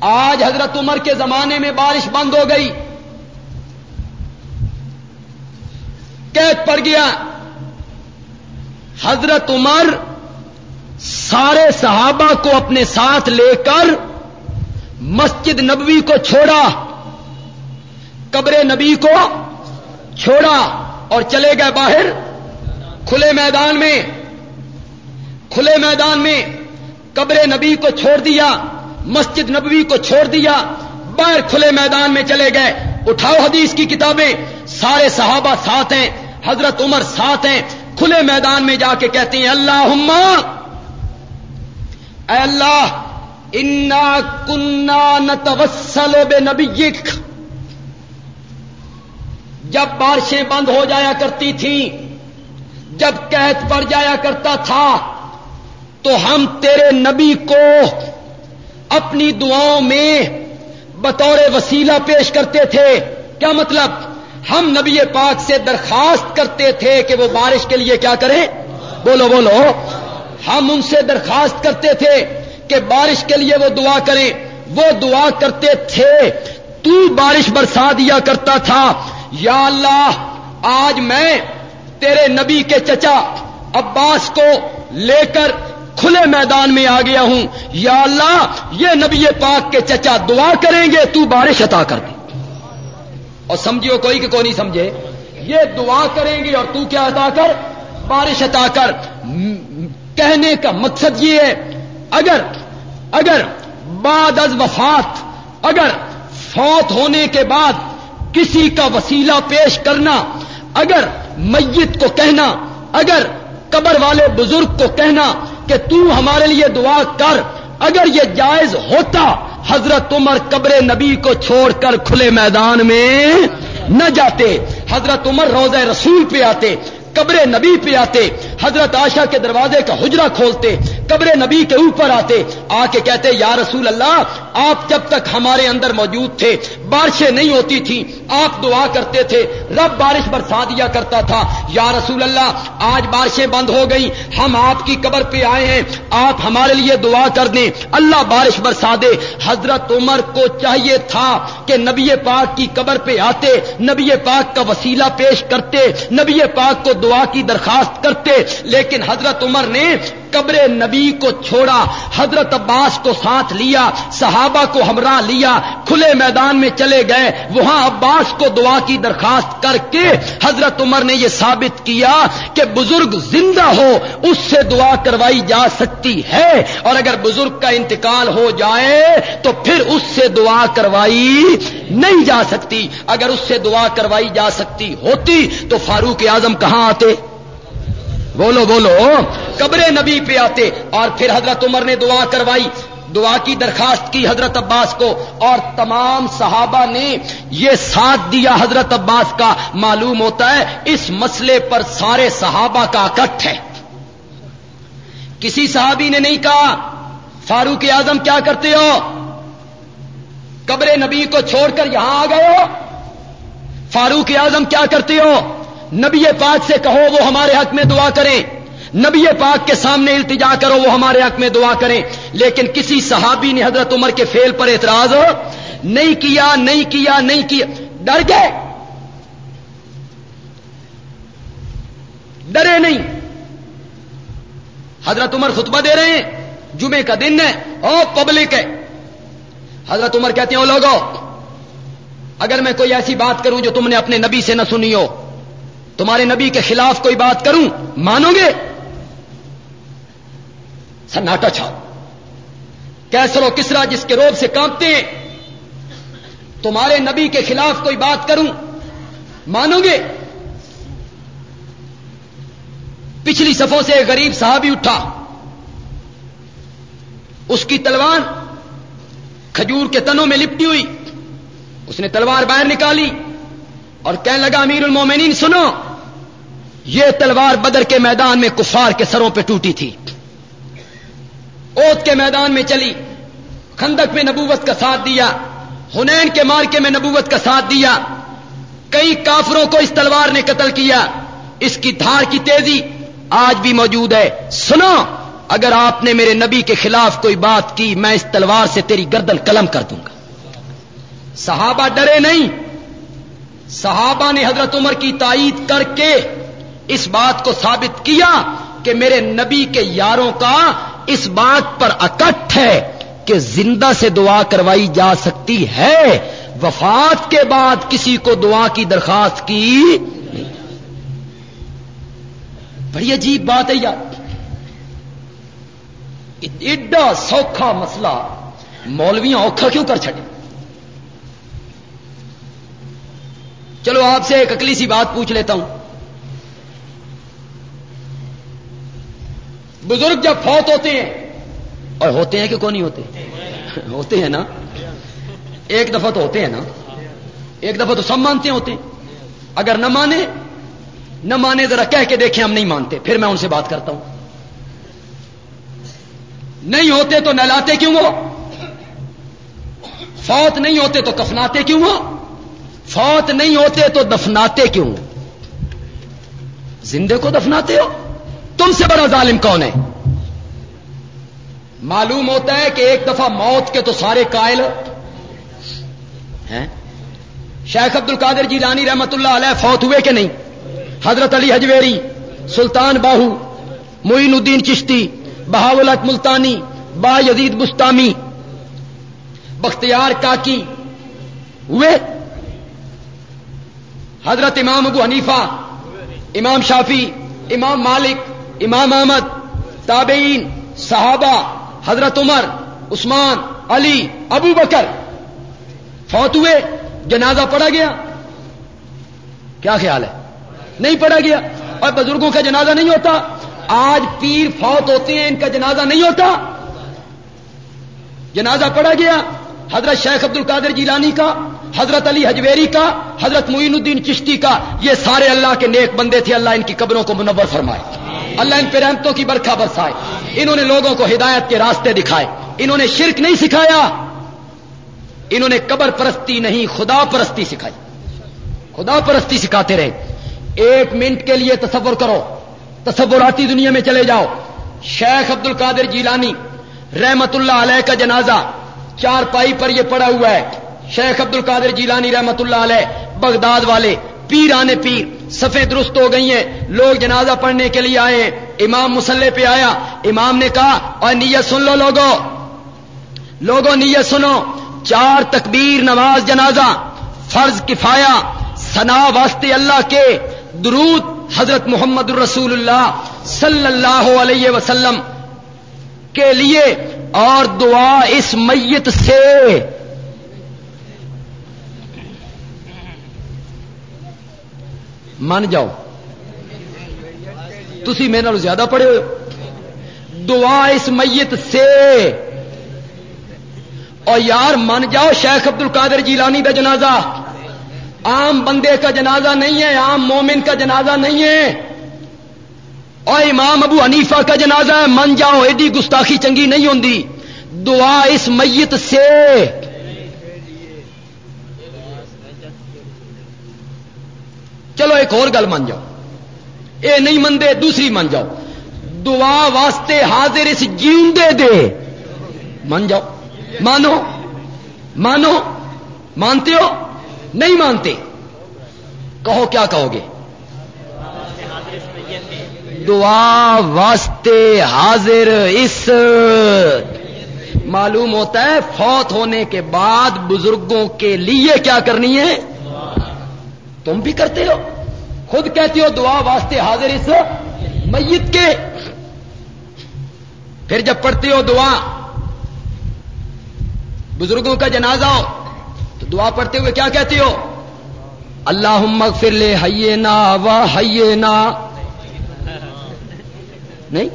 آج حضرت عمر کے زمانے میں بارش بند ہو گئی۔ قید پڑ گیا۔ حضرت عمر سارے صحابہ کو اپنے ساتھ لے کر مسجد نبوی کو چھوڑا۔ قبر نبی کو چھوڑا اور چلے گئے باہر کھلے میدان میں۔ کھلے میدان میں قبر نبی کو چھوڑ دیا، مسجد نبوی کو چھوڑ دیا، باہر کھلے میدان میں چلے گئے۔ اٹھاؤ حدیث کی کتابیں، سارے صحابہ ساتھ ہیں، حضرت عمر ساتھ ہیں۔ کھلے میدان میں جا کے کہتے ہیں اللہ اے اللہ، انا کنا نتوسل بے نبی جب بارشیں بند ہو جایا کرتی تھیں، جب قید پڑ جایا کرتا تھا تو ہم تیرے نبی کو اپنی دعاؤں میں بطور وسیلہ پیش کرتے تھے۔ کیا مطلب؟ ہم نبی پاک سے درخواست کرتے تھے کہ وہ بارش کے لیے کیا کریں؟ بولو بولو۔ ہم ان سے درخواست کرتے تھے کہ بارش کے لیے وہ دعا کریں۔ وہ دعا کرتے تھے۔ تو بارش برسا دیا کرتا تھا۔ یا اللہ، آج میں تیرے نبی کے چچا عباس کو لے کر کھلے میدان میں آ گیا ہوں۔ یا اللہ، یہ نبی پاک کے چچا دعا کریں گے، تو بارش عطا کر دے۔ اور سمجھو کوئی کہ کوئی نہیں سمجھے۔ یہ دعا کریں گے اور تو کیا عطا کر؟ بارش عطا کر۔ کہنے کا مقصد یہ ہے، اگر اگر بعد از وفات، اگر فوت ہونے کے بعد کسی کا وسیلہ پیش کرنا، اگر میت کو کہنا، اگر قبر والے بزرگ کو کہنا کہ تو ہمارے لیے دعا کر۔ اگر یہ جائز ہوتا، حضرت عمر قبر نبی کو چھوڑ کر کھلے میدان میں نہ جاتے۔ حضرت عمر روزہ رسول پہ آتے۔ قبر نبی پہ آتے، حضرت آشا کے دروازے کا حجرا کھولتے، قبر نبی کے اوپر آتے آ کے کہتے، یا رسول اللہ، آپ جب تک ہمارے اندر موجود تھے، بارشیں نہیں ہوتی تھی، آپ دعا کرتے تھے، رب بارش برسا دیا کرتا تھا، یا رسول اللہ، آج بارشیں بند ہو گئی ہم آپ کی قبر پہ آئے ہیں، آپ ہمارے لیے دعا کر دیں، اللہ بارش برسا دے۔ حضرت عمر کو چاہیے تھا کہ نبی پاک کی قبر پہ آتے، نبی پاک کا وسیلہ پیش کرتے، نبی پاک کو دعا کی درخواست کرتے، لیکن حضرت عمر نے قبر نبی کو چھوڑا، حضرت عباس کو ساتھ لیا، صحابہ کو ہمراہ لیا، کھلے میدان میں چلے گئے، وہاں عباس کو دعا کی درخواست کر کے حضرت عمر نے یہ ثابت کیا کہ بزرگ زندہ ہو، اس سے دعا کروائی جا سکتی ہے، اور اگر بزرگ کا انتقال ہو جائے تو پھر اس سے دعا کروائی نہیں جا سکتی۔ اگر اس سے دعا کروائی جا سکتی ہوتی تو فاروق اعظم کہاں آتے۔ بولو بولو۔ قبر نبی پہ آتے اور پھر حضرت عمر نے دعا کروائی۔ دعا کی درخواست کی حضرت عباس کو اور تمام صحابہ نے یہ ساتھ دیا حضرت عباس کا۔ معلوم ہوتا ہے اس مسئلے پر سارے صحابہ کا اکٹھ ہے۔ کسی صحابی نے نہیں کہا، فاروق اعظم کیا کرتے ہو؟ قبر نبی کو چھوڑ کر یہاں آ گئے ہو؟ فاروق اعظم کیا کرتے ہو؟ نبی پاک سے کہو وہ ہمارے حق میں دعا کریں۔ نبی پاک کے سامنے التجا کرو، وہ ہمارے حق میں دعا کریں۔ لیکن کسی صحابی نے حضرت عمر کے فیل پر اعتراض ہو نہیں کیا نہیں کیا نہیں کیا۔ ڈر گئے؟ ڈرے نہیں۔ حضرت عمر خطبہ دے رہے ہیں جمعے کا دن ہے او پبلک ہے۔ حضرت عمر کہتے ہیں لوگوں اگر میں کوئی ایسی بات کروں جو تم نے اپنے نبی سے نہ سنی ہو تمہارے نبی کے خلاف کوئی بات کروں؟ مانو گے؟ سناٹا چھاؤ۔ کیسر و کسرا جس کے روب سے کانپتے ہیں، تمہارے نبی کے خلاف کوئی بات کروں؟ مانو گے؟ پچھلی صفوں سے ایک غریب صحابی اٹھا۔ اس کی تلوار کھجور کے تنوں میں لپٹی ہوئی۔ اس نے تلوار باہر نکالی اور کہنے لگا امیر المومنین سنو یہ تلوار بدر کے میدان میں کفار کے سروں پہ ٹوٹی تھی۔ اوت کے میدان میں چلی، خندق میں نبوت کا ساتھ دیا ہنین کے مارکے میں نبوت کا ساتھ دیا۔ کئی کافروں کو اس تلوار نے قتل کیا۔ اس کی دھار کی تیزی آج بھی موجود ہے۔ سنو، اگر آپ نے میرے نبی کے خلاف کوئی بات کی، میں اس تلوار سے تیری گردن قلم کر دوں گا۔ صحابہ ڈرے نہیں۔ صحابہ نے حضرت عمر کی تائید کر کے اس بات کو ثابت کیا کہ میرے نبی کے یاروں کا اس بات پر اکٹھ ہے کہ زندہ سے دعا کروائی جا سکتی ہے۔ وفات کے بعد کسی کو دعا کی درخواست کی بڑی عجیب بات ہے یار۔ ایڈا سوکھا مسئلہ۔ مولویاں اوکھا کیوں کر چھڑے؟ چلو آپ سے ایک اکلی سی بات پوچھ لیتا ہوں۔ بزرگ جب فوت ہوتے ہیں اور ہوتے ہیں کہ کون نہیں ہوتے؟ ہوتے ہیں نا؟ ایک دفعہ تو ہوتے ہیں نا؟ ایک دفعہ تو سب مانتے ہوتے ہیں۔ اگر نہ مانے نہ مانے ذرا کہہ کے دیکھیں ہم نہیں مانتے پھر میں ان سے بات کرتا ہوں۔ نہیں ہوتے تو نہ لاتے کیوں وہ؟ فوت نہیں ہوتے تو کفناتے کیوں ہو فوت نہیں ہوتے تو دفناتے کیوں زندے کو دفناتے ہو؟ تم سے بڑا ظالم کون ہے؟ معلوم ہوتا ہے کہ ایک دفعہ موت کے تو سارے قائل ہیں۔ شیخ عبد القادر جی رانی رحمت اللہ علیہ فوت ہوئے کہ نہیں؟ حضرت علی حجویری، سلطان باہو، معین الدین چشتی، بہاولت ملتانی، با یزید بستامی بختیار کاکی ہوئے۔ حضرت امام ابو حنیفہ، امام شافی امام مالک امام احمد، تابعین، صحابہ، حضرت عمر، عثمان، علی، ابو بکر۔ فوت ہوئے، جنازہ پڑا گیا۔ کیا خیال ہے؟ نہیں پڑا گیا۔ اور بزرگوں کا جنازہ نہیں ہوتا۔ آج پیر فوت ہوتے ہیں، ان کا جنازہ نہیں ہوتا۔ جنازہ پڑا گیا۔ حضرت شیخ عبد القادر جیلانی کا حضرت علی حجویری کا، حضرت معین الدین چشتی کا، یہ سارے اللہ کے نیک بندے تھے، اللہ ان کی قبروں کو منور فرمائے۔ اللہ ان پہ رحمتوں کی برکھا برسائے۔ انہوں نے لوگوں کو ہدایت کے راستے دکھائے۔ انہوں نے شرک نہیں سکھایا۔ انہوں نے قبر پرستی نہیں، خدا پرستی سکھائی۔ خدا پرستی سکھاتے رہے۔ ایک منٹ کے لیے تصور کرو۔ تصوراتی دنیا میں چلے جاؤ۔ شیخ عبد القادر جیلانی رحمت اللہ علیہ کا جنازہ چار پائی پر یہ پڑا ہوا ہے۔ شیخ عبد القادر جیلانی رحمت اللہ علیہ، بغداد والے پیر آنے پیر سفید درست ہو گئی ہیں۔ لوگ جنازہ پڑھنے کے لیے آئے امام مسلح پہ آیا۔ امام نے کہا، اور نیت سن لو لوگوں۔ لوگوں، نیت سنو۔ چار تکبیر، نماز، جنازہ، فرض کفایا سنا واسطے اللہ کے درود حضرت محمد الرسول اللہ صلی اللہ علیہ وسلم کے لیے، اور دعا اس میت سے۔ من جاؤ تھی میرے زیادہ پڑھے ہو دعا اس میت سے اور یار من جاؤ شیخ عبد القادر جیلانی کا جنازہ عام بندے کا جنازہ نہیں ہے عام مومن کا جنازہ نہیں ہے اور امام ابو حنیفہ کا جنازہ ہے من جاؤ ایڈی گستاخی چنگی نہیں ہوں دعا اس میت سے چلو ایک اور گل من جاؤ۔ اے نہیں منتے دوسری من جاؤ۔ دعا واسطے حاضر اس جیوندے دے۔ من جاؤ۔ مانو۔ مانو۔ مانتے ہو؟ نہیں مانتے۔ کہو کیا کہو گے؟ دعا واسطے حاضر اس۔ معلوم ہوتا ہے فوت ہونے کے بعد بزرگوں کے لیے کیا کرنی ہے؟ تم بھی کرتے ہو۔ خود کہتے ہو دعا واسطے حاضر اس میت کے۔ پھر جب پڑھتے ہو دعا، بزرگوں کا جنازہ ہو، تو دعا پڑھتے ہوئے کیا کہتے ہو؟ اللہ مغفر لے ہئیے نا و ہئیے نا نہیں؟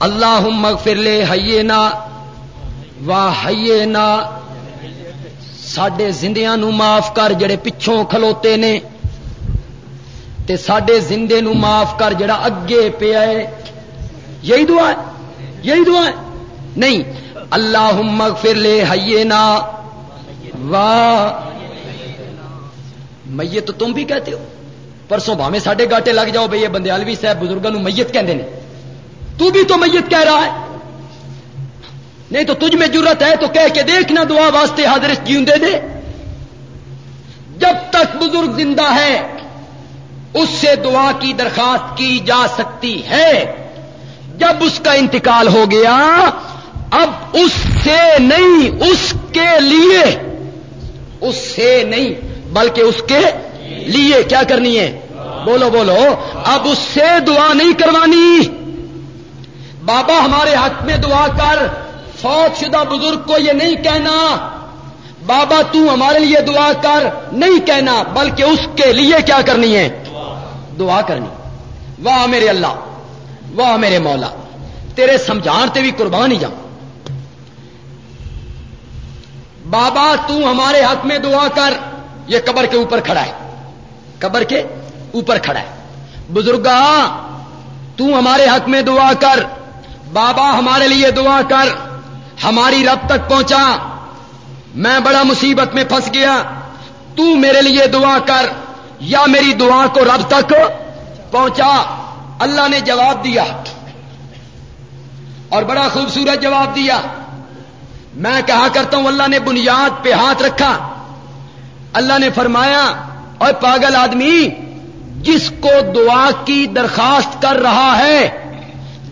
اللہ مغفر لے ہئیے نا و ہئیے نا سڈے زندیاں نو معاف کر، جڑے پچھوں کھلوتے نے۔ تے سڈے زندے نو معاف کر جڑا اگے پیا ہے۔ یہی دعا ہے، یہی دعا ہے۔ نہیں اللہ مغفر لے ہئیے نا واہ۔ میت تو تم بھی کہتے ہو۔ پرسوں بھاوے ساڈے گاٹے لگ جاؤ بھائی یہ بندیالوی صاحب بزرگوں میت کہتے ہیں تو بھی تو میت کہہ رہا ہے۔ نہیں تو تجھ میں ضرورت ہے تو کہہ کے دیکھنا دعا واسطے حاضر جیوندے دے۔ جب تک بزرگ زندہ ہے اس سے دعا کی درخواست کی جا سکتی ہے۔ جب اس کا انتقال ہو گیا، اب اس سے نہیں، اس کے لیے۔ اس سے نہیں، بلکہ اس کے لیے۔ کیا کرنی ہے؟ بولو بولو۔ اب اس سے دعا نہیں کروانی۔ بابا، ہمارے حق میں دعا کر۔ فوت شدہ بزرگ کو یہ نہیں کہنا۔ بابا، تو ہمارے لیے دعا کر۔ نہیں کہنا، بلکہ اس کے لیے کیا کرنی ہے؟ دعا کرنی۔ واہ میرے اللہ، واہ میرے مولا، تیرے سمجھان تے بھی قربان ہی جاؤں۔ بابا، تو ہمارے حق میں دعا کر۔ یہ قبر کے اوپر کھڑا ہے۔ قبر کے اوپر کھڑا ہے۔ بزرگا تو ہمارے حق میں دعا کر۔ بابا، ہمارے لیے دعا کر۔ ہماری رب تک پہنچا۔ میں بڑا مصیبت میں پھنس گیا۔ تو میرے لیے دعا کر۔ یا میری دعا کو رب تک پہنچا۔ اللہ نے جواب دیا۔ اور بڑا خوبصورت جواب دیا۔ میں کہا کرتا ہوں، اللہ نے بنیاد پہ ہاتھ رکھا۔ اللہ نے فرمایا اور پاگل آدمی، جس کو دعا کی درخواست کر رہا ہے،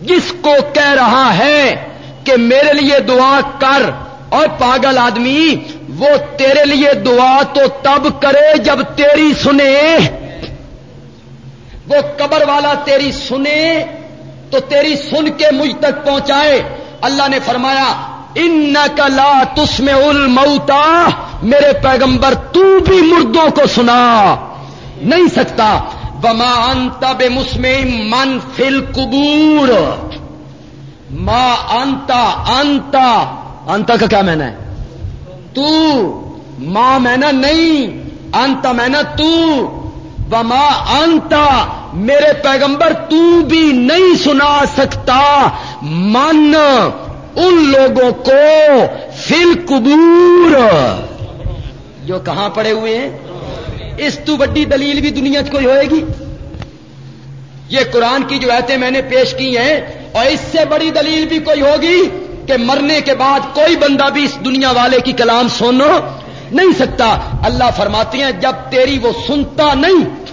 جس کو کہہ رہا ہے کہ میرے لیے دعا کر۔ اور پاگل آدمی وہ تیرے لیے دعا تو تب کرے جب تیری سنے۔ وہ قبر والا تیری سنے تو تیری سن کے مجھ تک پہنچائے۔ اللہ نے فرمایا ان لا تس میں المتا میرے پیغمبر، تو بھی مردوں کو سنا۔ نہیں سکتا۔ بما انتا بے من فل کبور ماں انتا انتا انتا کا کیا میں نے تو ماں میں نہیں، انت میں تو۔ بما انتا میرے پیغمبر تو بھی نہیں سنا سکتا۔ من ان لوگوں کو فل کبور جو کہاں پڑے ہوئے ہیں؟ اس تو بڑی دلیل بھی دنیا کوئی ہوئے گی؟ یہ قرآن کی جو ایتیں میں نے پیش کی ہیں، اور اس سے بڑی دلیل بھی کوئی ہوگی؟ کہ مرنے کے بعد کوئی بندہ بھی اس دنیا والے کی کلام سن نہیں سکتا۔ اللہ فرماتے ہیں، جب تیری وہ سنتا نہیں،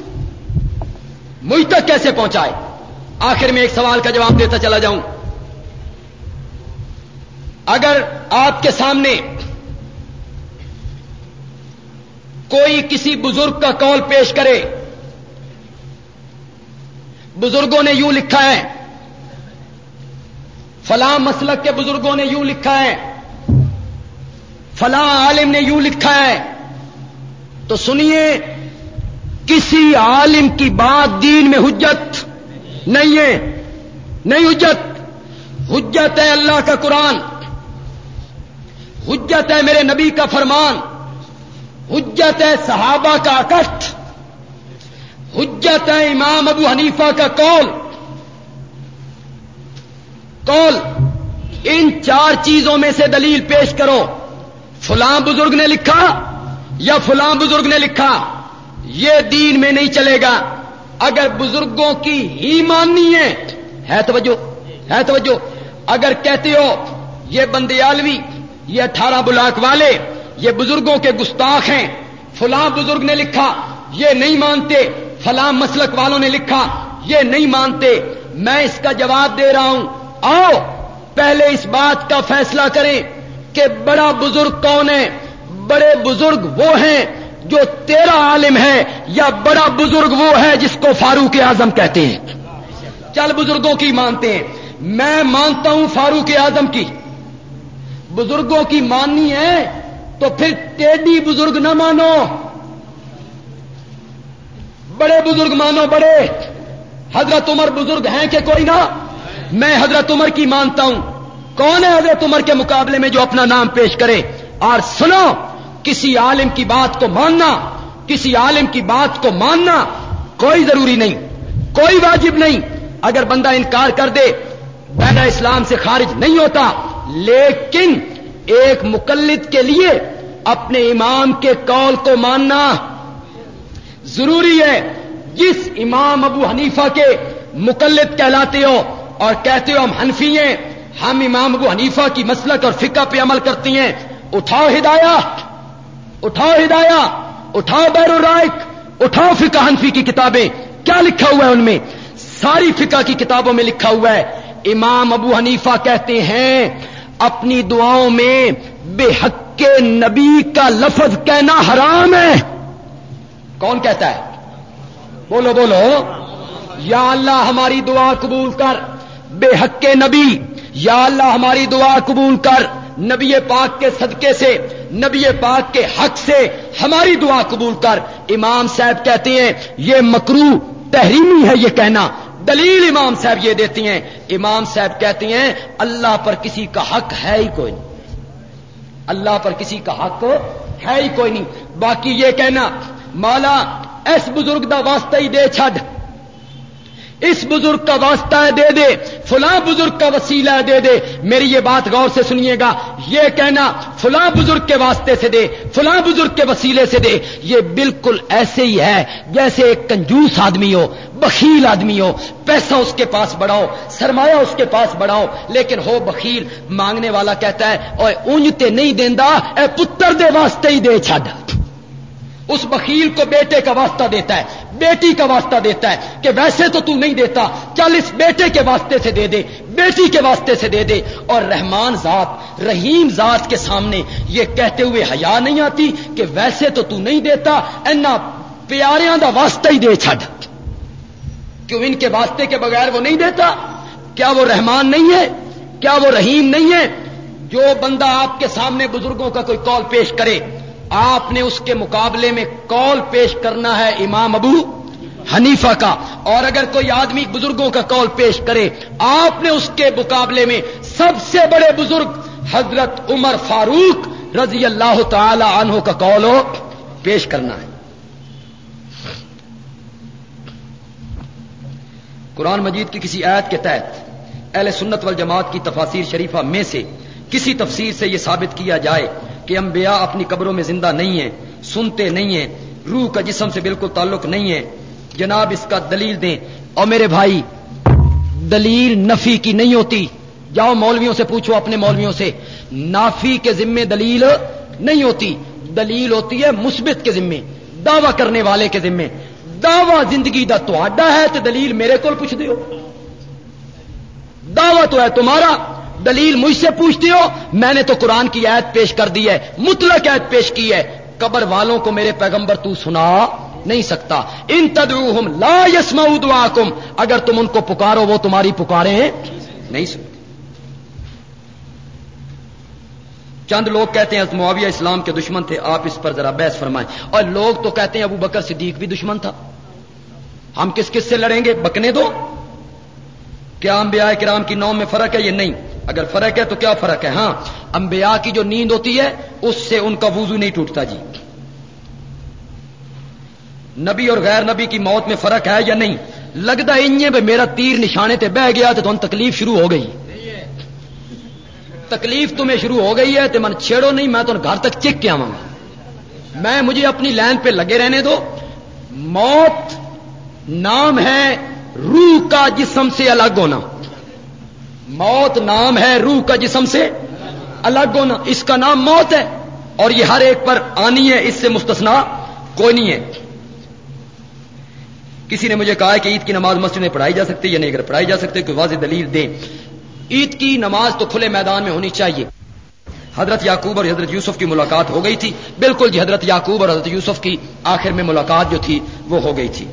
مجھ تک کیسے پہنچائے؟ آخر میں ایک سوال کا جواب دیتا چلا جاؤں۔ اگر آپ کے سامنے کوئی کسی بزرگ کا کال پیش کرے، بزرگوں نے یوں لکھا ہے فلاں مسلک کے بزرگوں نے یوں لکھا ہے، فلاں عالم نے یوں لکھا ہے۔ تو سنیے، کسی عالم کی بات دین میں حجت نہیں ہے، نہیں حجت۔ حجت ہے اللہ کا قرآن۔ حجت ہے میرے نبی کا فرمان۔ حجت ہے صحابہ کا اکٹھ حجت ہے امام ابو حنیفہ کا کول کول ان چار چیزوں میں سے دلیل پیش کرو۔ فلاں بزرگ نے لکھا یا فلاں بزرگ نے لکھا؟ یہ دین میں نہیں چلے گا۔ اگر بزرگوں کی ہی ماننی ہے ہے توجہ ہے توجہ۔ اگر کہتے ہو، یہ بندیالوی یہ اٹھارہ بلاک والے، یہ بزرگوں کے گستاخ ہیں۔ فلاں بزرگ نے لکھا، یہ نہیں مانتے۔ فلاں مسلک والوں نے لکھا، یہ نہیں مانتے۔ میں اس کا جواب دے رہا ہوں۔ آؤ، پہلے اس بات کا فیصلہ کریں کہ بڑا بزرگ کون ہے؟ بڑے بزرگ وہ ہیں جو تیرا عالم ہے یا بڑا بزرگ وہ ہے جس کو فاروق اعظم کہتے ہیں؟ چل بزرگوں کی مانتے ہیں۔ میں مانتا ہوں فاروق اعظم کی۔ بزرگوں کی ماننی ہے تو پھر ٹیڈی بزرگ نہ مانو۔ بڑے بزرگ مانو بڑے۔ حضرت عمر بزرگ ہیں کہ کوئی نہ؟ میں حضرت عمر کی مانتا ہوں۔ کون ہے حضرت عمر کے مقابلے میں جو اپنا نام پیش کرے؟ اور سنو، کسی عالم کی بات کو ماننا، کسی عالم کی بات کو ماننا کوئی ضروری نہیں، کوئی واجب نہیں۔ اگر بندہ انکار کر دے پیدا اسلام سے خارج نہیں ہوتا۔ لیکن ایک مقلد کے لیے اپنے امام کے قول کو ماننا ضروری ہے۔ جس امام ابو حنیفہ کے مقلد کہلاتے ہو اور کہتے ہو ہم حنفی ہیں، ہم امام ابو حنیفہ کی مسلک اور فقہ پہ عمل کرتی ہیں۔ اٹھاؤ ہدایہ اٹھاؤ ہدایہ، اٹھاؤ بیر الرائق اٹھاؤ فقہ حنفی کی کتابیں۔ کیا لکھا ہوا ہے ان میں؟ ساری فقہ کی کتابوں میں لکھا ہوا ہے۔ امام ابو حنیفہ کہتے ہیں، اپنی دعاؤں میں بے حق کے نبی کا لفظ کہنا حرام ہے۔ کون کہتا ہے؟ بولو بولو۔ یا اللہ ہماری دعا قبول کر۔ بے حق کے نبی، یا اللہ ہماری دعا قبول کر، نبی پاک کے صدقے سے، نبی پاک کے حق سے ہماری دعا قبول کر۔ امام صاحب کہتے ہیں، یہ مکرو تحریمی ہے یہ کہنا۔ دلیل امام صاحب یہ دیتی ہیں۔ امام صاحب کہتے ہیں، اللہ پر کسی کا حق ہے ہی کوئی نہیں۔ اللہ پر کسی کا حق ہے ہی کوئی نہیں۔ باقی یہ کہنا، مالا، اس بزرگ دا واسطہ ہی دے چھڈ۔ اس بزرگ کا واسطہ ہے دے دے، فلاں بزرگ کا وسیلہ ہے دے دے۔ میری یہ بات غور سے سنیے گا، یہ کہنا فلاں بزرگ کے واسطے سے دے، فلاں بزرگ کے وسیلے سے دے۔ یہ بالکل ایسے ہی ہے، جیسے ایک کنجوس آدمی ہو، بخیل آدمی ہو۔ پیسہ اس کے پاس بڑھاؤ، سرمایہ اس کے پاس بڑھاؤ، لیکن ہو بخیل، مانگنے والا کہتا ہے اور اونجتے نہیں دینا اے پتر دے واسطے ہی دے چھڈ۔ اس بخیل کو بیٹے کا واسطہ دیتا ہے، بیٹی کا واسطہ دیتا ہے کہ ویسے تو تو نہیں دیتا، چل اس بیٹے کے واسطے سے دے دے، بیٹی کے واسطے سے دے دے۔ اور رحمان ذات، رحیم ذات کے سامنے یہ کہتے ہوئے حیا نہیں آتی کہ ویسے تو تو نہیں دیتا، اینا پیاریاں دا واسطہ ہی دے چھڈ۔ کیوں ان کے واسطے کے بغیر وہ نہیں دیتا؟ کیا وہ رحمان نہیں ہے؟ کیا وہ رحیم نہیں ہے؟ جو بندہ آپ کے سامنے بزرگوں کا کوئی کال پیش کرے آپ نے اس کے مقابلے میں کال پیش کرنا ہے امام ابو حنیفہ کا اور اگر کوئی آدمی بزرگوں کا کال پیش کرے آپ نے اس کے مقابلے میں سب سے بڑے بزرگ حضرت عمر فاروق رضی اللہ تعالی عنہ کا کال پیش کرنا ہے۔ قرآن مجید کی کسی آیت کے تحت اہل سنت والجماعت کی تفاصیر شریفہ میں سے کسی تفسیر سے یہ ثابت کیا جائے کہ انبیاء اپنی قبروں میں زندہ نہیں ہیں، سنتے نہیں ہیں، روح کا جسم سے بالکل تعلق نہیں ہے۔ جناب، اس کا دلیل دیں۔ اور میرے بھائی، دلیل نفی کی نہیں ہوتی۔ جاؤ مولویوں سے پوچھو اپنے مولویوں سے۔ نافی کے ذمے دلیل نہیں ہوتی۔ دلیل ہوتی ہے مثبت کے ذمے، دعوی کرنے والے کے ذمے۔ دعوی زندگی دا تو ہے تو دلیل میرے کو پوچھ دیو۔ دعوی تو ہے تمہارا۔ دلیل مجھ سے پوچھتی ہو، میں نے تو قرآن کی آیت پیش کر دی ہے، مطلق آیت پیش کی ہے۔ قبر والوں کو میرے پیغمبر تو سنا نہیں سکتا۔ ان تدعوہم لا یسمعوا دعاکم۔ اگر تم ان کو پکارو، وہ تمہاری پکارے ہیں نہیں سکتے۔ چند لوگ کہتے ہیں معاویہ اسلام کے دشمن تھے، آپ اس پر ذرا بحث فرمائیں۔ اور لوگ تو کہتے ہیں، ابو بکر صدیق بھی دشمن تھا۔ ہم کس کس سے لڑیں گے؟ بکنے دو۔ کیا انبیاء کرام کی نوم میں فرق ہے یہ نہیں؟ اگر فرق ہے تو کیا فرق ہے؟ ہاں انبیاء کی جو نیند ہوتی ہے، اس سے ان کا وضو نہیں ٹوٹتا جی۔ نبی اور غیر نبی کی موت میں فرق ہے یا نہیں؟ لگتا بھائی میرا تیر نشانے تے بہ گیا تو تکلیف شروع ہو گئی۔ تکلیف تمہیں شروع ہو گئی ہے تو من چھیڑو نہیں، میں تو گھر تک چک کے آواں گا۔ میں، مجھے اپنی لائن پہ لگے رہنے دو۔ موت نام ہے روح کا جسم سے الگ ہونا۔ موت نام ہے روح کا جسم سے۔ الگ ہونا اس کا نام موت ہے اور یہ ہر ایک پر آنی ہے، اس سے مستثنا کوئی نہیں ہے۔ کسی نے مجھے کہا ہے کہ عید کی نماز مسجد میں پڑھائی جا سکتی ہے یا نہیں؟ اگر پڑھائی جا سکتی کوئی واضح دلیل دیں۔ عید کی نماز تو کھلے میدان میں ہونی چاہیے۔ حضرت یعقوب اور حضرت یوسف کی ملاقات ہو گئی تھی۔ بالکل جی حضرت یعقوب اور حضرت یوسف کی آخر میں ملاقات جو تھی، وہ ہو گئی تھی۔